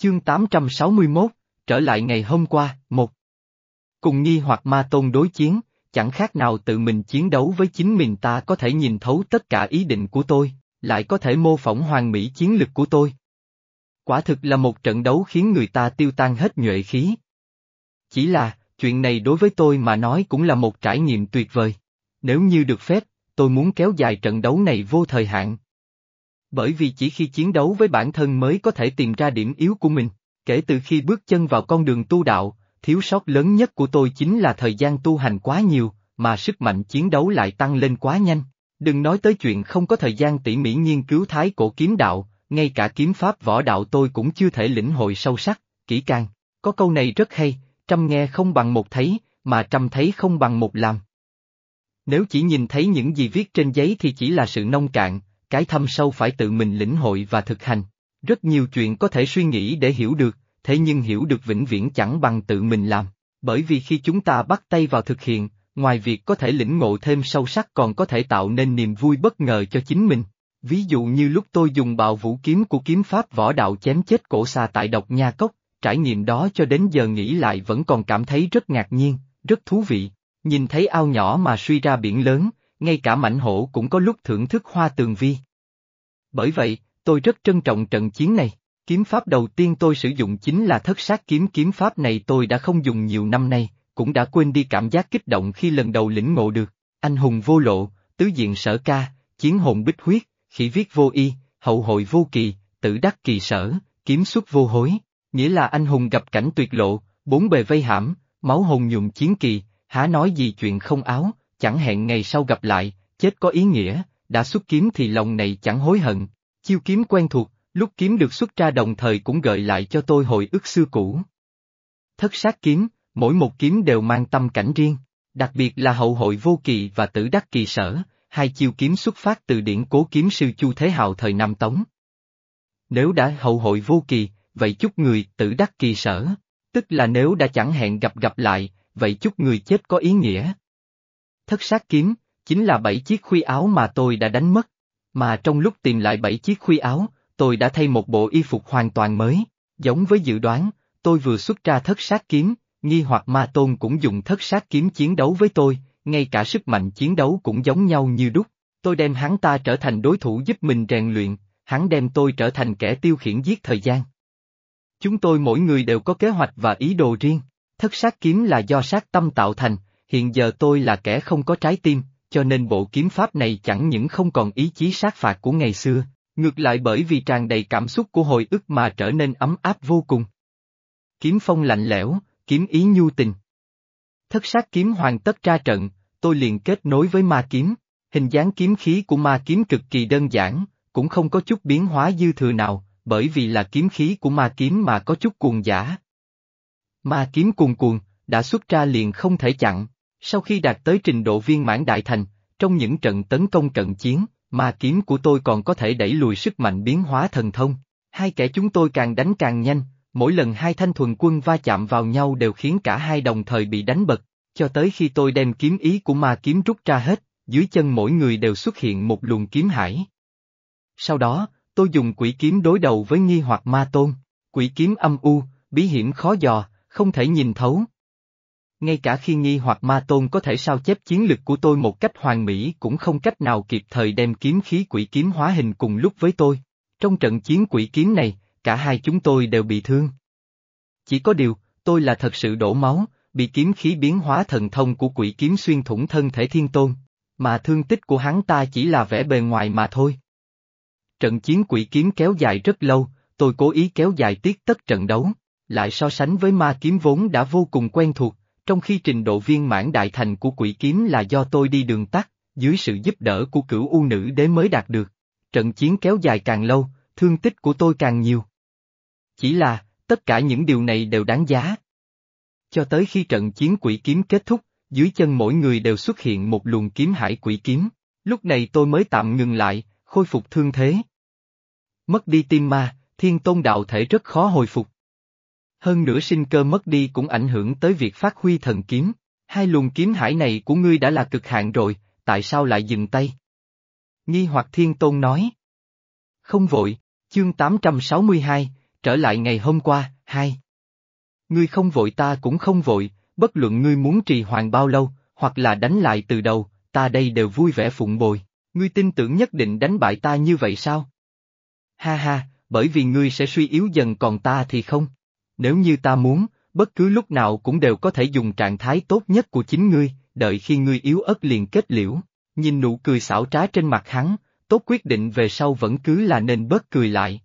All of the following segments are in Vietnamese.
Chương 861, trở lại ngày hôm qua, một. Cùng nghi hoặc ma tôn đối chiến, chẳng khác nào tự mình chiến đấu với chính mình ta có thể nhìn thấu tất cả ý định của tôi, lại có thể mô phỏng hoàn mỹ chiến lực của tôi. Quả thực là một trận đấu khiến người ta tiêu tan hết nhuệ khí. Chỉ là, chuyện này đối với tôi mà nói cũng là một trải nghiệm tuyệt vời. Nếu như được phép, tôi muốn kéo dài trận đấu này vô thời hạn. Bởi vì chỉ khi chiến đấu với bản thân mới có thể tìm ra điểm yếu của mình. Kể từ khi bước chân vào con đường tu đạo, thiếu sót lớn nhất của tôi chính là thời gian tu hành quá nhiều, mà sức mạnh chiến đấu lại tăng lên quá nhanh. Đừng nói tới chuyện không có thời gian tỉ mỉ nghiên cứu thái cổ kiếm đạo, ngay cả kiếm pháp võ đạo tôi cũng chưa thể lĩnh hội sâu sắc, kỹ càng. Có câu này rất hay, trăm nghe không bằng một thấy, mà trăm thấy không bằng một làm. Nếu chỉ nhìn thấy những gì viết trên giấy thì chỉ là sự nông cạn, cái thâm sâu phải tự mình lĩnh hội và thực hành. Rất nhiều chuyện có thể suy nghĩ để hiểu được, thế nhưng hiểu được vĩnh viễn chẳng bằng tự mình làm. Bởi vì khi chúng ta bắt tay vào thực hiện, ngoài việc có thể lĩnh ngộ thêm sâu sắc còn có thể tạo nên niềm vui bất ngờ cho chính mình. Ví dụ như lúc tôi dùng bào vũ kiếm của kiếm pháp võ đạo chém chết cổ xà tại độc nha cốc, trải nghiệm đó cho đến giờ nghĩ lại vẫn còn cảm thấy rất ngạc nhiên, rất thú vị. Nhìn thấy ao nhỏ mà suy ra biển lớn, ngay cả mảnh hổ cũng có lúc thưởng thức hoa tường vi. Bởi vậy, tôi rất trân trọng trận chiến này. Kiếm pháp đầu tiên tôi sử dụng chính là thất sát kiếm kiếm pháp này tôi đã không dùng nhiều năm nay, cũng đã quên đi cảm giác kích động khi lần đầu lĩnh ngộ được. Anh hùng vô lộ, tứ diện sở ca, chiến hồn bích huyết, khỉ viết vô y, hậu hội vô kỳ, tử đắc kỳ sở, kiếm xuất vô hối, nghĩa là anh hùng gặp cảnh tuyệt lộ, bốn bề vây hãm, máu hồn nhuộm chiến kỳ, há nói gì chuyện không áo, chẳng hẹn ngày sau gặp lại, chết có ý nghĩa, đã xuất kiếm thì lòng này chẳng hối hận. Chiêu kiếm quen thuộc, lúc kiếm được xuất ra đồng thời cũng gợi lại cho tôi hồi ức xưa cũ. Thất sát kiếm, mỗi một kiếm đều mang tâm cảnh riêng, đặc biệt là hậu hội vô kỳ và tử đắc kỳ sở, hai chiêu kiếm xuất phát từ điển cố kiếm sư Chu Thế Hào thời Nam Tống. Nếu đã hậu hội vô kỳ, vậy chúc người tử đắc kỳ sở, tức là nếu đã chẳng hẹn gặp gặp lại, vậy chúc người chết có ý nghĩa. Thất sát kiếm, chính là bảy chiếc khuy áo mà tôi đã đánh mất, mà trong lúc tìm lại bảy chiếc khuy áo, tôi đã thay một bộ y phục hoàn toàn mới, giống với dự đoán, tôi vừa xuất ra thất sát kiếm, nghi hoặc ma tôn cũng dùng thất sát kiếm chiến đấu với tôi, ngay cả sức mạnh chiến đấu cũng giống nhau như đúc, tôi đem hắn ta trở thành đối thủ giúp mình rèn luyện, hắn đem tôi trở thành kẻ tiêu khiển giết thời gian. Chúng tôi mỗi người đều có kế hoạch và ý đồ riêng, thất sát kiếm là do sát tâm tạo thành, hiện giờ tôi là kẻ không có trái tim, cho nên bộ kiếm pháp này chẳng những không còn ý chí sát phạt của ngày xưa, ngược lại bởi vì tràn đầy cảm xúc của hồi ức mà trở nên ấm áp vô cùng. Kiếm phong lạnh lẽo, kiếm ý nhu tình. Thất sát kiếm hoàn tất ra trận, tôi liền kết nối với ma kiếm, hình dáng kiếm khí của ma kiếm cực kỳ đơn giản, cũng không có chút biến hóa dư thừa nào, bởi vì là kiếm khí của ma kiếm mà có chút cuồng giả. Ma kiếm cuồng cuồng, đã xuất ra liền không thể chặn, sau khi đạt tới trình độ viên mãn đại thành, trong những trận tấn công cận chiến, ma kiếm của tôi còn có thể đẩy lùi sức mạnh biến hóa thần thông. Hai kẻ chúng tôi càng đánh càng nhanh, mỗi lần hai thanh thuần quân va chạm vào nhau đều khiến cả hai đồng thời bị đánh bật, cho tới khi tôi đem kiếm ý của ma kiếm rút ra hết, dưới chân mỗi người đều xuất hiện một luồng kiếm hải. Sau đó, tôi dùng quỷ kiếm đối đầu với nghi hoặc ma tôn, quỷ kiếm âm u, bí hiểm khó dò, không thể nhìn thấu. Ngay cả khi nghi hoặc ma tôn có thể sao chép chiến lực của tôi một cách hoàn mỹ cũng không cách nào kịp thời đem kiếm khí quỷ kiếm hóa hình cùng lúc với tôi. Trong trận chiến quỷ kiếm này, cả hai chúng tôi đều bị thương. Chỉ có điều, tôi là thật sự đổ máu, bị kiếm khí biến hóa thần thông của quỷ kiếm xuyên thủng thân thể thiên tôn, mà thương tích của hắn ta chỉ là vẻ bề ngoài mà thôi. Trận chiến quỷ kiếm kéo dài rất lâu, tôi cố ý kéo dài tiết tất trận đấu, lại so sánh với ma kiếm vốn đã vô cùng quen thuộc, trong khi trình độ viên mãn đại thành của quỷ kiếm là do tôi đi đường tắt, dưới sự giúp đỡ của cửu u nữ đế mới đạt được. Trận chiến kéo dài càng lâu, thương tích của tôi càng nhiều. Chỉ là, tất cả những điều này đều đáng giá. Cho tới khi trận chiến quỷ kiếm kết thúc, dưới chân mỗi người đều xuất hiện một luồng kiếm hải quỷ kiếm, lúc này tôi mới tạm ngừng lại, khôi phục thương thế. Mất đi tim ma, thiên tôn đạo thể rất khó hồi phục. Hơn nữa sinh cơ mất đi cũng ảnh hưởng tới việc phát huy thần kiếm. Hai luồng kiếm hải này của ngươi đã là cực hạn rồi, tại sao lại dừng tay? Nghi hoặc thiên tôn nói. Không vội, chương 862, trở lại ngày hôm qua, hai. Ngươi không vội ta cũng không vội, bất luận ngươi muốn trì hoãn bao lâu, hoặc là đánh lại từ đầu, ta đây đều vui vẻ phụng bồi. Ngươi tin tưởng nhất định đánh bại ta như vậy sao? Ha ha, bởi vì ngươi sẽ suy yếu dần còn ta thì không. Nếu như ta muốn, bất cứ lúc nào cũng đều có thể dùng trạng thái tốt nhất của chính ngươi, đợi khi ngươi yếu ớt liền kết liễu. Nhìn nụ cười xảo trá trên mặt hắn, tốt quyết định về sau vẫn cứ là nên bớt cười lại.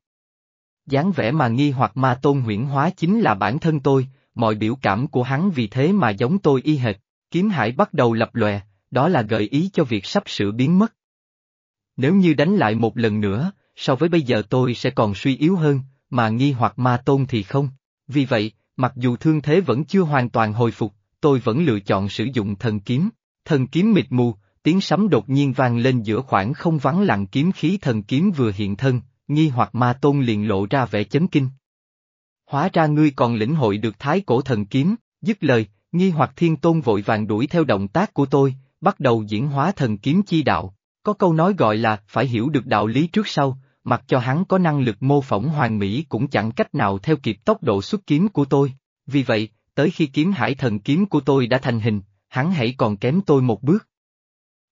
dáng vẻ mà nghi hoặc ma tôn huyễn hóa chính là bản thân tôi, mọi biểu cảm của hắn vì thế mà giống tôi y hệt, kiếm hải bắt đầu lập lòe, đó là gợi ý cho việc sắp sửa biến mất. Nếu như đánh lại một lần nữa, so với bây giờ tôi sẽ còn suy yếu hơn, mà nghi hoặc ma tôn thì không. Vì vậy, mặc dù thương thế vẫn chưa hoàn toàn hồi phục, tôi vẫn lựa chọn sử dụng thần kiếm. Thần kiếm mịt mù, tiếng sấm đột nhiên vang lên giữa khoảng không vắng lặng kiếm khí thần kiếm vừa hiện thân, nghi hoặc ma tôn liền lộ ra vẻ chấn kinh. Hóa ra ngươi còn lĩnh hội được thái cổ thần kiếm, dứt lời, nghi hoặc thiên tôn vội vàng đuổi theo động tác của tôi, bắt đầu diễn hóa thần kiếm chi đạo. Có câu nói gọi là phải hiểu được đạo lý trước sau, mặc cho hắn có năng lực mô phỏng hoàn mỹ cũng chẳng cách nào theo kịp tốc độ xuất kiếm của tôi. Vì vậy, tới khi kiếm hải thần kiếm của tôi đã thành hình, hắn hãy còn kém tôi một bước.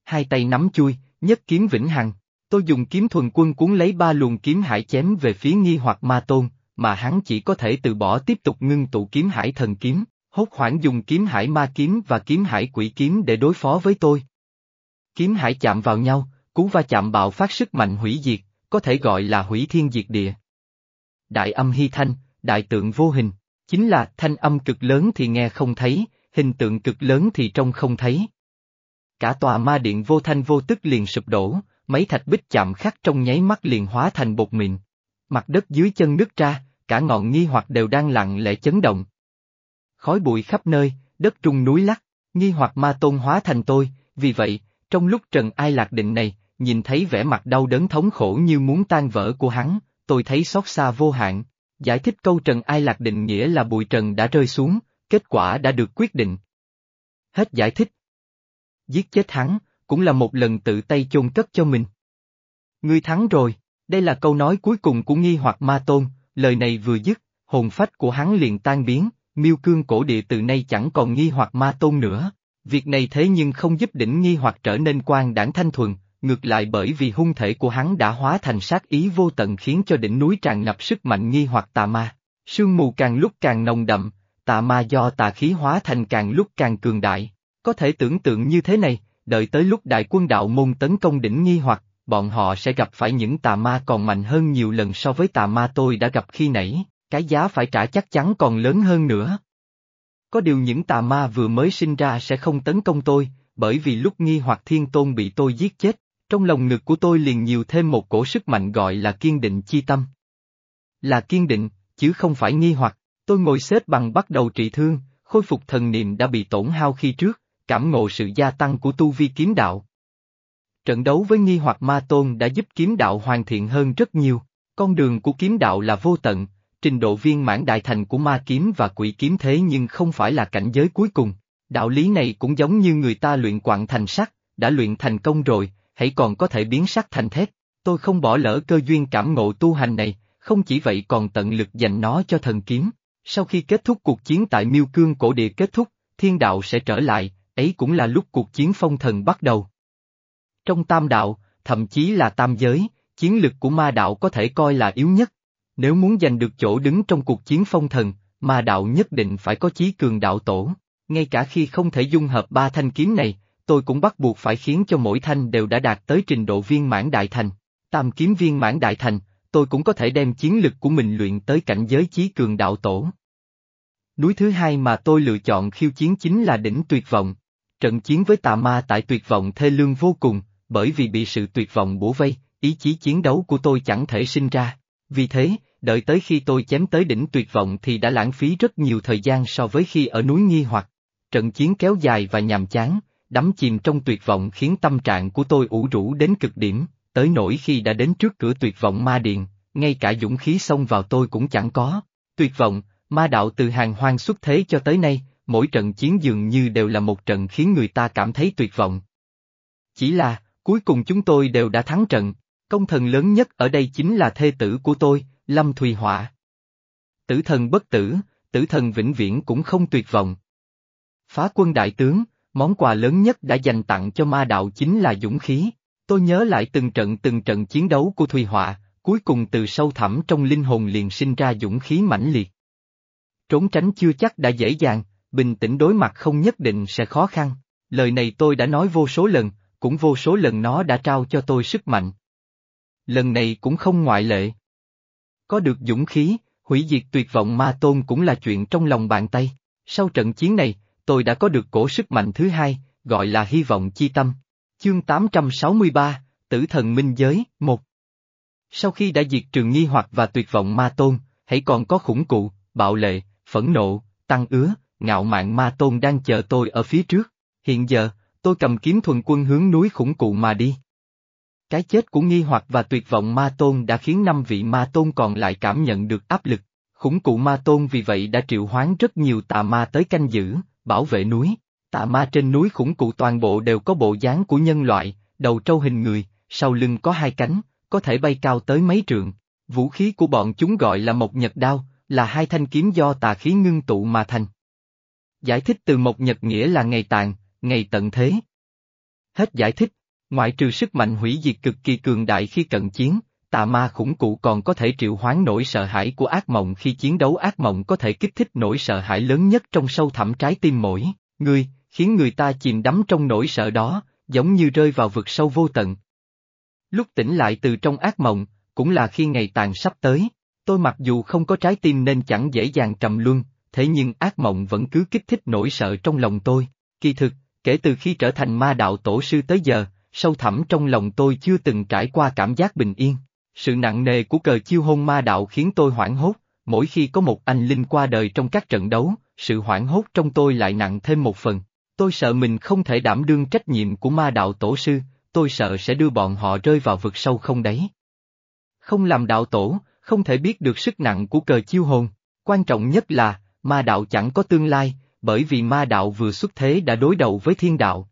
Hai tay nắm chui, nhất kiếm vĩnh hằng, tôi dùng kiếm thuần quân cuốn lấy ba luồng kiếm hải chém về phía nghi hoặc ma tôn, mà hắn chỉ có thể từ bỏ tiếp tục ngưng tụ kiếm hải thần kiếm, hốt hoảng dùng kiếm hải ma kiếm và kiếm hải quỷ kiếm để đối phó với tôi. Kiếm hải chạm vào nhau, cú va chạm bạo phát sức mạnh hủy diệt, có thể gọi là hủy thiên diệt địa. Đại âm hy thanh, đại tượng vô hình, chính là thanh âm cực lớn thì nghe không thấy, hình tượng cực lớn thì trông không thấy. Cả tòa ma điện vô thanh vô tức liền sụp đổ, mấy thạch bích chạm khắc trong nháy mắt liền hóa thành bột mịn. Mặt đất dưới chân nứt ra, cả ngọn nghi hoặc đều đang lặng lẽ chấn động. Khói bụi khắp nơi, đất trung núi lắc, nghi hoặc ma tôn hóa thành tôi, vì vậy, trong lúc Trần Ai Lạc định này, nhìn thấy vẻ mặt đau đớn thống khổ như muốn tan vỡ của hắn, tôi thấy xót xa vô hạn. Giải thích câu Trần Ai Lạc định nghĩa là bụi trần đã rơi xuống, kết quả đã được quyết định. Hết giải thích. Giết chết hắn, cũng là một lần tự tay chôn cất cho mình. Ngươi thắng rồi, đây là câu nói cuối cùng của nghi hoặc ma tôn, lời này vừa dứt, hồn phách của hắn liền tan biến, miêu cương cổ địa từ nay chẳng còn nghi hoặc ma tôn nữa. Việc này thế nhưng không giúp đỉnh nghi hoặc trở nên quan đảng thanh thuần, ngược lại bởi vì hung thể của hắn đã hóa thành sát ý vô tận khiến cho đỉnh núi tràn ngập sức mạnh nghi hoặc tà ma. Sương mù càng lúc càng nồng đậm, tà ma do tà khí hóa thành càng lúc càng cường đại. Có thể tưởng tượng như thế này, đợi tới lúc đại quân đạo môn tấn công đỉnh nghi hoặc, bọn họ sẽ gặp phải những tà ma còn mạnh hơn nhiều lần so với tà ma tôi đã gặp khi nãy, cái giá phải trả chắc chắn còn lớn hơn nữa. Có điều những tà ma vừa mới sinh ra sẽ không tấn công tôi, bởi vì lúc nghi hoặc thiên tôn bị tôi giết chết, trong lòng ngực của tôi liền nhiều thêm một cổ sức mạnh gọi là kiên định chi tâm. Là kiên định, chứ không phải nghi hoặc, tôi ngồi xếp bằng bắt đầu trị thương, khôi phục thần niệm đã bị tổn hao khi trước, cảm ngộ sự gia tăng của tu vi kiếm đạo. Trận đấu với nghi hoặc ma tôn đã giúp kiếm đạo hoàn thiện hơn rất nhiều, con đường của kiếm đạo là vô tận, trình độ viên mãn đại thành của ma kiếm và quỷ kiếm thế nhưng không phải là cảnh giới cuối cùng. Đạo lý này cũng giống như người ta luyện quặng thành sắt, đã luyện thành công rồi, hãy còn có thể biến sắt thành thép. Tôi không bỏ lỡ cơ duyên cảm ngộ tu hành này, không chỉ vậy còn tận lực dành nó cho thần kiếm. Sau khi kết thúc cuộc chiến tại Miêu Cương cổ địa kết thúc, thiên đạo sẽ trở lại, ấy cũng là lúc cuộc chiến phong thần bắt đầu. Trong tam đạo, thậm chí là tam giới, chiến lực của ma đạo có thể coi là yếu nhất. Nếu muốn giành được chỗ đứng trong cuộc chiến phong thần, ma đạo nhất định phải có chí cường đạo tổ. Ngay cả khi không thể dung hợp ba thanh kiếm này, tôi cũng bắt buộc phải khiến cho mỗi thanh đều đã đạt tới trình độ viên mãn đại thành. Tam kiếm viên mãn đại thành, tôi cũng có thể đem chiến lực của mình luyện tới cảnh giới chí cường đạo tổ. Núi thứ hai mà tôi lựa chọn khiêu chiến chính là đỉnh tuyệt vọng. Trận chiến với tà ma tại tuyệt vọng thê lương vô cùng, bởi vì bị sự tuyệt vọng bủa vây, ý chí chiến đấu của tôi chẳng thể sinh ra. Vì thế, đợi tới khi tôi chém tới đỉnh tuyệt vọng thì đã lãng phí rất nhiều thời gian so với khi ở núi nghi hoặc. Trận chiến kéo dài và nhàm chán, đắm chìm trong tuyệt vọng khiến tâm trạng của tôi ủ rũ đến cực điểm, tới nỗi khi đã đến trước cửa tuyệt vọng ma điện, ngay cả dũng khí xông vào tôi cũng chẳng có. Tuyệt vọng, ma đạo từ hàng hoang xuất thế cho tới nay, mỗi trận chiến dường như đều là một trận khiến người ta cảm thấy tuyệt vọng. Chỉ là, cuối cùng chúng tôi đều đã thắng trận, công thần lớn nhất ở đây chính là thê tử của tôi, Lâm Thùy Họa. Tử thần bất tử, tử thần vĩnh viễn cũng không tuyệt vọng. Phá quân đại tướng, món quà lớn nhất đã dành tặng cho ma đạo chính là dũng khí. Tôi nhớ lại từng trận từng trận chiến đấu của Thùy Họa, cuối cùng từ sâu thẳm trong linh hồn liền sinh ra dũng khí mãnh liệt. Trốn tránh chưa chắc đã dễ dàng, bình tĩnh đối mặt không nhất định sẽ khó khăn. Lời này tôi đã nói vô số lần, cũng vô số lần nó đã trao cho tôi sức mạnh. Lần này cũng không ngoại lệ. Có được dũng khí, hủy diệt tuyệt vọng ma tôn cũng là chuyện trong lòng bàn tay. Sau trận chiến này, tôi đã có được cổ sức mạnh thứ hai, gọi là hy vọng chi tâm. Chương 863, Tử thần minh giới, một. Sau khi đã diệt trường nghi hoặc và tuyệt vọng ma tôn, hãy còn có khủng cụ, bạo lệ, phẫn nộ, tăng ứa, ngạo mạn ma tôn đang chờ tôi ở phía trước. Hiện giờ, tôi cầm kiếm thuần quân hướng núi khủng cụ mà đi. Cái chết của nghi hoặc và tuyệt vọng ma tôn đã khiến năm vị ma tôn còn lại cảm nhận được áp lực. Khủng cụ ma tôn vì vậy đã triệu hoán rất nhiều tà ma tới canh giữ, bảo vệ núi. Tà ma trên núi khủng cụ toàn bộ đều có bộ dáng của nhân loại, đầu trâu hình người, sau lưng có hai cánh, có thể bay cao tới mấy trượng. Vũ khí của bọn chúng gọi là một nhật đao, là hai thanh kiếm do tà khí ngưng tụ mà thành. Giải thích từ một nhật nghĩa là ngày tàn, ngày tận thế. Hết giải thích, ngoại trừ sức mạnh hủy diệt cực kỳ cường đại khi cận chiến, tà ma khủng cụ còn có thể triệu hoán nỗi sợ hãi của ác mộng khi chiến đấu ác mộng có thể kích thích nỗi sợ hãi lớn nhất trong sâu thẳm trái tim mỗi người, khiến người ta chìm đắm trong nỗi sợ đó, giống như rơi vào vực sâu vô tận. Lúc tỉnh lại từ trong ác mộng, cũng là khi ngày tàn sắp tới. Tôi mặc dù không có trái tim nên chẳng dễ dàng trầm luân, thế nhưng ác mộng vẫn cứ kích thích nỗi sợ trong lòng tôi. Kỳ thực, kể từ khi trở thành ma đạo tổ sư tới giờ, sâu thẳm trong lòng tôi chưa từng trải qua cảm giác bình yên. Sự nặng nề của cờ chiêu hôn ma đạo khiến tôi hoảng hốt, mỗi khi có một anh linh qua đời trong các trận đấu, sự hoảng hốt trong tôi lại nặng thêm một phần. Tôi sợ mình không thể đảm đương trách nhiệm của ma đạo tổ sư, tôi sợ sẽ đưa bọn họ rơi vào vực sâu không đấy. Không làm đạo tổ, không thể biết được sức nặng của cờ chiêu hồn. Quan trọng nhất là, ma đạo chẳng có tương lai, bởi vì ma đạo vừa xuất thế đã đối đầu với thiên đạo.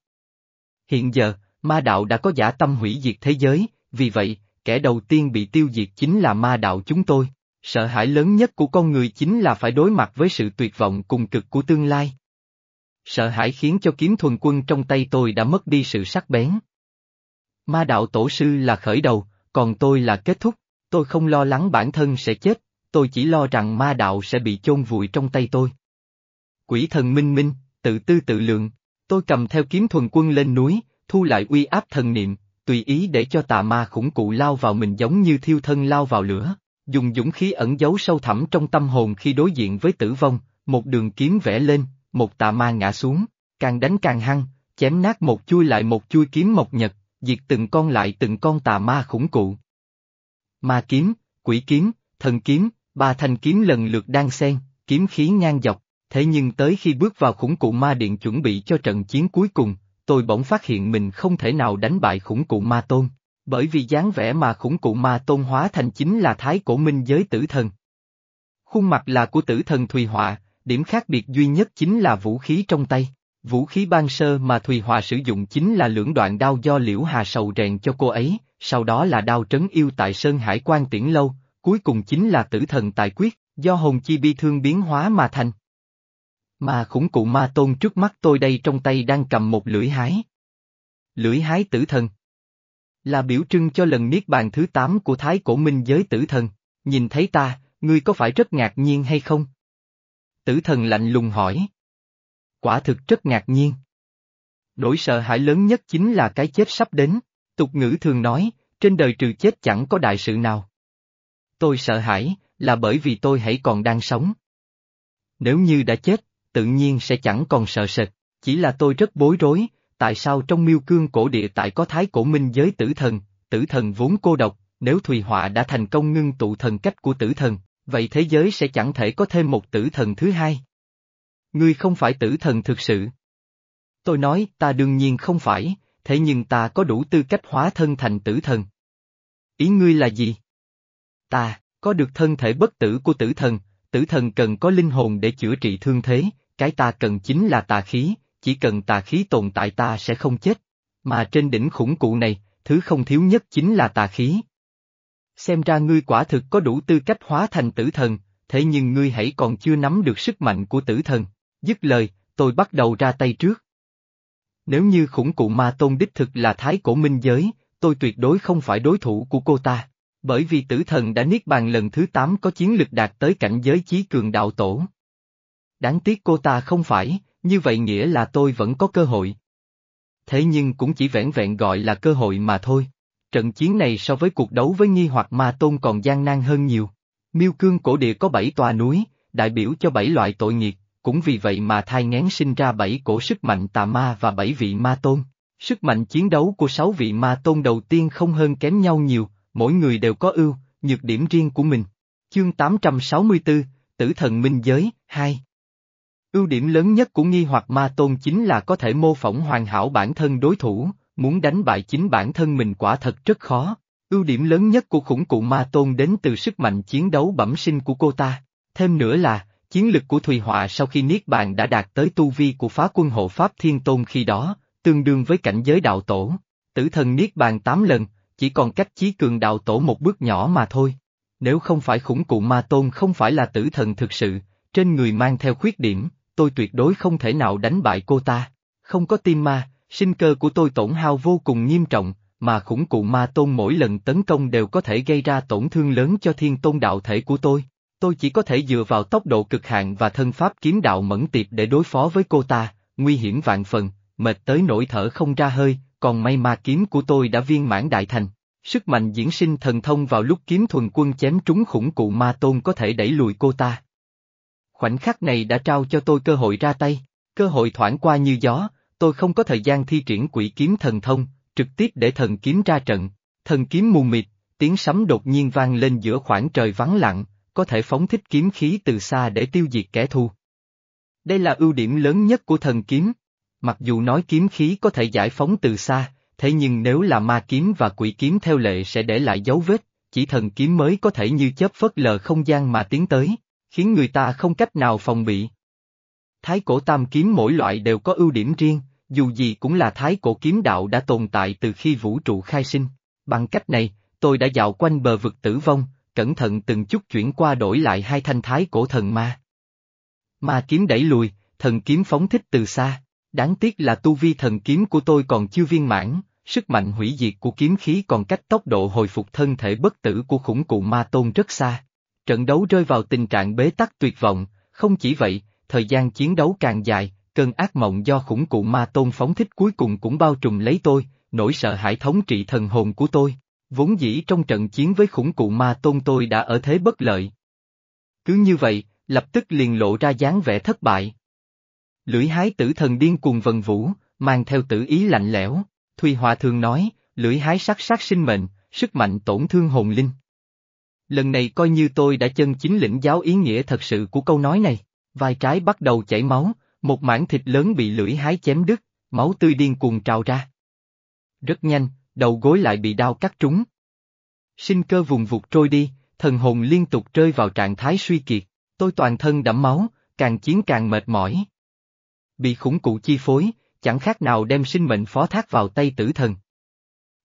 Hiện giờ, ma đạo đã có giả tâm hủy diệt thế giới, vì vậy, kẻ đầu tiên bị tiêu diệt chính là ma đạo chúng tôi. Sợ hãi lớn nhất của con người chính là phải đối mặt với sự tuyệt vọng cùng cực của tương lai. Sợ hãi khiến cho kiếm thuần quân trong tay tôi đã mất đi sự sắc bén. Ma đạo tổ sư là khởi đầu, còn tôi là kết thúc, tôi không lo lắng bản thân sẽ chết, tôi chỉ lo rằng ma đạo sẽ bị chôn vùi trong tay tôi. Quỷ thần minh minh, tự tư tự lượng, tôi cầm theo kiếm thuần quân lên núi, thu lại uy áp thần niệm, tùy ý để cho tà ma khủng cụ lao vào mình giống như thiêu thân lao vào lửa, dùng dũng khí ẩn giấu sâu thẳm trong tâm hồn khi đối diện với tử vong, một đường kiếm vẽ lên, một tà ma ngã xuống, càng đánh càng hăng, chém nát một chui lại một chui kiếm mộc nhật, diệt từng con lại từng con tà ma khủng cụ. Ma kiếm, quỷ kiếm, thần kiếm, ba thanh kiếm lần lượt đan xen, kiếm khí ngang dọc, thế nhưng tới khi bước vào khủng cụ ma điện chuẩn bị cho trận chiến cuối cùng, tôi bỗng phát hiện mình không thể nào đánh bại khủng cụ ma tôn, bởi vì dáng vẻ mà khủng cụ ma tôn hóa thành chính là thái cổ minh giới tử thần. Khuôn mặt là của tử thần Thùy Họa, điểm khác biệt duy nhất chính là vũ khí trong tay. Vũ khí ban sơ mà Thùy họa sử dụng chính là lưỡng đoạn đao do Liễu Hà Sầu rèn cho cô ấy, sau đó là đao trấn yêu tại Sơn Hải quan tiễn lâu, cuối cùng chính là tử thần tài quyết, do Hồng chi bi thương biến hóa mà thành. Mà khủng cụ ma tôn trước mắt tôi đây trong tay đang cầm một lưỡi hái. Lưỡi hái tử thần. Là biểu trưng cho lần niết bàn thứ 8 của Thái Cổ Minh giới tử thần, nhìn thấy ta, ngươi có phải rất ngạc nhiên hay không? Tử thần lạnh lùng hỏi. Quả thực rất ngạc nhiên. Nỗi sợ hãi lớn nhất chính là cái chết sắp đến, tục ngữ thường nói, trên đời trừ chết chẳng có đại sự nào. Tôi sợ hãi, là bởi vì tôi hãy còn đang sống. Nếu như đã chết, tự nhiên sẽ chẳng còn sợ sệt, chỉ là tôi rất bối rối, tại sao trong miêu cương cổ địa tại có thái cổ minh giới tử thần, tử thần vốn cô độc, nếu Thùy Họa đã thành công ngưng tụ thần cách của tử thần, vậy thế giới sẽ chẳng thể có thêm một tử thần thứ hai. Ngươi không phải tử thần thực sự. Tôi nói, ta đương nhiên không phải, thế nhưng ta có đủ tư cách hóa thân thành tử thần. Ý ngươi là gì? Ta, có được thân thể bất tử của tử thần, tử thần cần có linh hồn để chữa trị thương thế, cái ta cần chính là tà khí, chỉ cần tà khí tồn tại ta sẽ không chết. Mà trên đỉnh khủng cụ này, thứ không thiếu nhất chính là tà khí. Xem ra ngươi quả thực có đủ tư cách hóa thành tử thần, thế nhưng ngươi hãy còn chưa nắm được sức mạnh của tử thần. Dứt lời, tôi bắt đầu ra tay trước. Nếu như khủng cụ ma tôn đích thực là thái cổ minh giới, tôi tuyệt đối không phải đối thủ của cô ta. Bởi vì tử thần đã niết bàn lần thứ 8 có chiến lực đạt tới cảnh giới chí cường đạo tổ. Đáng tiếc cô ta không phải, như vậy nghĩa là tôi vẫn có cơ hội. Thế nhưng cũng chỉ vẻn vẹn gọi là cơ hội mà thôi. Trận chiến này so với cuộc đấu với nghi hoặc ma tôn còn gian nan hơn nhiều. Miêu cương cổ địa có bảy tòa núi, đại biểu cho bảy loại tội nghiệt, cũng vì vậy mà thai ngén sinh ra bảy cổ sức mạnh tà ma và bảy vị ma tôn. Sức mạnh chiến đấu của sáu vị ma tôn đầu tiên không hơn kém nhau nhiều, mỗi người đều có ưu, nhược điểm riêng của mình. Chương 864, Tử thần Minh Giới, 2 Ưu điểm lớn nhất của nghi hoặc ma tôn chính là có thể mô phỏng hoàn hảo bản thân đối thủ, muốn đánh bại chính bản thân mình quả thật rất khó. Ưu điểm lớn nhất của khủng cụ ma tôn đến từ sức mạnh chiến đấu bẩm sinh của cô ta. Thêm nữa là, chiến lực của Thùy Họa sau khi Niết Bàn đã đạt tới tu vi của phá quân hộ Pháp Thiên Tôn khi đó, tương đương với cảnh giới đạo tổ. Tử thần Niết Bàn 8 lần, chỉ còn cách chí cường đạo tổ một bước nhỏ mà thôi. Nếu không phải khủng cụ ma tôn không phải là tử thần thực sự, trên người mang theo khuyết điểm, tôi tuyệt đối không thể nào đánh bại cô ta. Không có tim ma, sinh cơ của tôi tổn hao vô cùng nghiêm trọng, mà khủng cụ ma tôn mỗi lần tấn công đều có thể gây ra tổn thương lớn cho thiên tôn đạo thể của tôi. Tôi chỉ có thể dựa vào tốc độ cực hạn và thân pháp kiếm đạo mẫn tiệp để đối phó với cô ta, nguy hiểm vạn phần, mệt tới nỗi thở không ra hơi, còn may ma kiếm của tôi đã viên mãn đại thành. Sức mạnh diễn sinh thần thông vào lúc kiếm thuần quân chém trúng khủng cụ ma tôn có thể đẩy lùi cô ta. Khoảnh khắc này đã trao cho tôi cơ hội ra tay, cơ hội thoảng qua như gió, tôi không có thời gian thi triển quỷ kiếm thần thông, trực tiếp để thần kiếm ra trận, thần kiếm mù mịt, tiếng sấm đột nhiên vang lên giữa khoảng trời vắng lặng, có thể phóng thích kiếm khí từ xa để tiêu diệt kẻ thù. Đây là ưu điểm lớn nhất của thần kiếm. Mặc dù nói kiếm khí có thể giải phóng từ xa, thế nhưng nếu là ma kiếm và quỷ kiếm theo lệ sẽ để lại dấu vết, chỉ thần kiếm mới có thể như chớp phất lờ không gian mà tiến tới khiến người ta không cách nào phòng bị. Thái cổ tam kiếm mỗi loại đều có ưu điểm riêng, dù gì cũng là thái cổ kiếm đạo đã tồn tại từ khi vũ trụ khai sinh. Bằng cách này, tôi đã dạo quanh bờ vực tử vong, cẩn thận từng chút chuyển qua đổi lại hai thanh thái cổ thần ma. Ma kiếm đẩy lùi, thần kiếm phóng thích từ xa. Đáng tiếc là tu vi thần kiếm của tôi còn chưa viên mãn, sức mạnh hủy diệt của kiếm khí còn cách tốc độ hồi phục thân thể bất tử của khủng cụ ma tôn rất xa trận đấu rơi vào tình trạng bế tắc tuyệt vọng, không chỉ vậy, thời gian chiến đấu càng dài, cơn ác mộng do khủng cụ ma tôn phóng thích cuối cùng cũng bao trùm lấy tôi, nỗi sợ hãi thống trị thần hồn của tôi. Vốn dĩ trong trận chiến với khủng cụ ma tôn tôi đã ở thế bất lợi. Cứ như vậy, lập tức liền lộ ra dáng vẻ thất bại. Lưỡi hái tử thần điên cuồng vần vũ, mang theo tử ý lạnh lẽo, Thùy Hòa thường nói, lưỡi hái sắc sát sinh mệnh, sức mạnh tổn thương hồn linh. Lần này coi như tôi đã chân chính lĩnh giáo ý nghĩa thật sự của câu nói này. Vai trái bắt đầu chảy máu, một mảng thịt lớn bị lưỡi hái chém đứt, máu tươi điên cuồng trào ra. Rất nhanh, đầu gối lại bị đau cắt trúng. Sinh cơ vùng vụt trôi đi, thần hồn liên tục rơi vào trạng thái suy kiệt, tôi toàn thân đẫm máu, càng chiến càng mệt mỏi. Bị khủng cụ chi phối, chẳng khác nào đem sinh mệnh phó thác vào tay tử thần.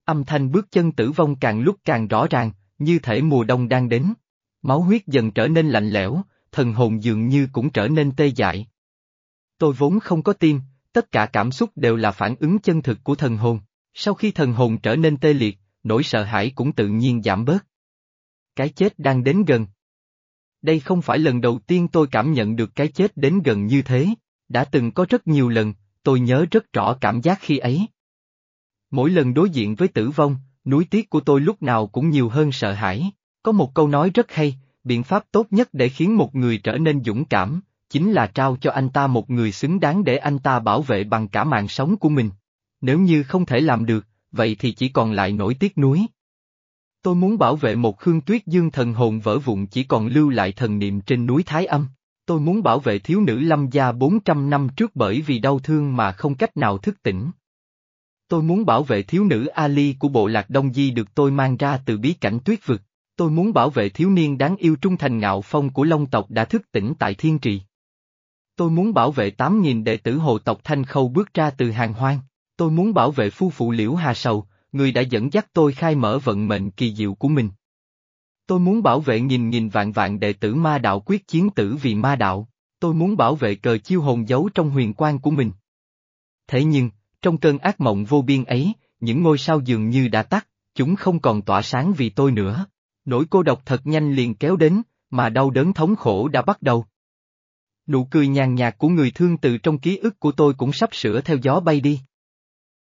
Âm thanh bước chân tử vong càng lúc càng rõ ràng, như thể mùa đông đang đến. Máu huyết dần trở nên lạnh lẽo, thần hồn dường như cũng trở nên tê dại. Tôi vốn không có tim, tất cả cảm xúc đều là phản ứng chân thực của thần hồn. Sau khi thần hồn trở nên tê liệt, nỗi sợ hãi cũng tự nhiên giảm bớt. Cái chết đang đến gần. Đây không phải lần đầu tiên tôi cảm nhận được cái chết đến gần như thế, đã từng có rất nhiều lần, tôi nhớ rất rõ cảm giác khi ấy. Mỗi lần đối diện với tử vong, núi tiếc của tôi lúc nào cũng nhiều hơn sợ hãi. Có một câu nói rất hay, biện pháp tốt nhất để khiến một người trở nên dũng cảm, chính là trao cho anh ta một người xứng đáng để anh ta bảo vệ bằng cả mạng sống của mình. Nếu như không thể làm được, vậy thì chỉ còn lại nỗi tiếc núi. Tôi muốn bảo vệ một khương tuyết dương thần hồn vỡ vụn chỉ còn lưu lại thần niệm trên núi Thái Âm. Tôi muốn bảo vệ thiếu nữ lâm gia 400 năm trước bởi vì đau thương mà không cách nào thức tỉnh. Tôi muốn bảo vệ thiếu nữ Ali của bộ lạc Đông Di được tôi mang ra từ bí cảnh tuyết vực. Tôi muốn bảo vệ thiếu niên đáng yêu trung thành ngạo phong của Long tộc đã thức tỉnh tại Thiên Trì. Tôi muốn bảo vệ 8.000 đệ tử hồ tộc Thanh Khâu bước ra từ hàng hoang. Tôi muốn bảo vệ phu phụ Liễu Hà Sầu, người đã dẫn dắt tôi khai mở vận mệnh kỳ diệu của mình. Tôi muốn bảo vệ nghìn nghìn vạn vạn đệ tử ma đạo quyết chiến tử vì ma đạo. Tôi muốn bảo vệ cờ chiêu hồn giấu trong huyền quan của mình. Thế nhưng, trong cơn ác mộng vô biên ấy, những ngôi sao dường như đã tắt, chúng không còn tỏa sáng vì tôi nữa. Nỗi cô độc thật nhanh liền kéo đến, mà đau đớn thống khổ đã bắt đầu. Nụ cười nhàn nhạt của người thương từ trong ký ức của tôi cũng sắp sửa theo gió bay đi.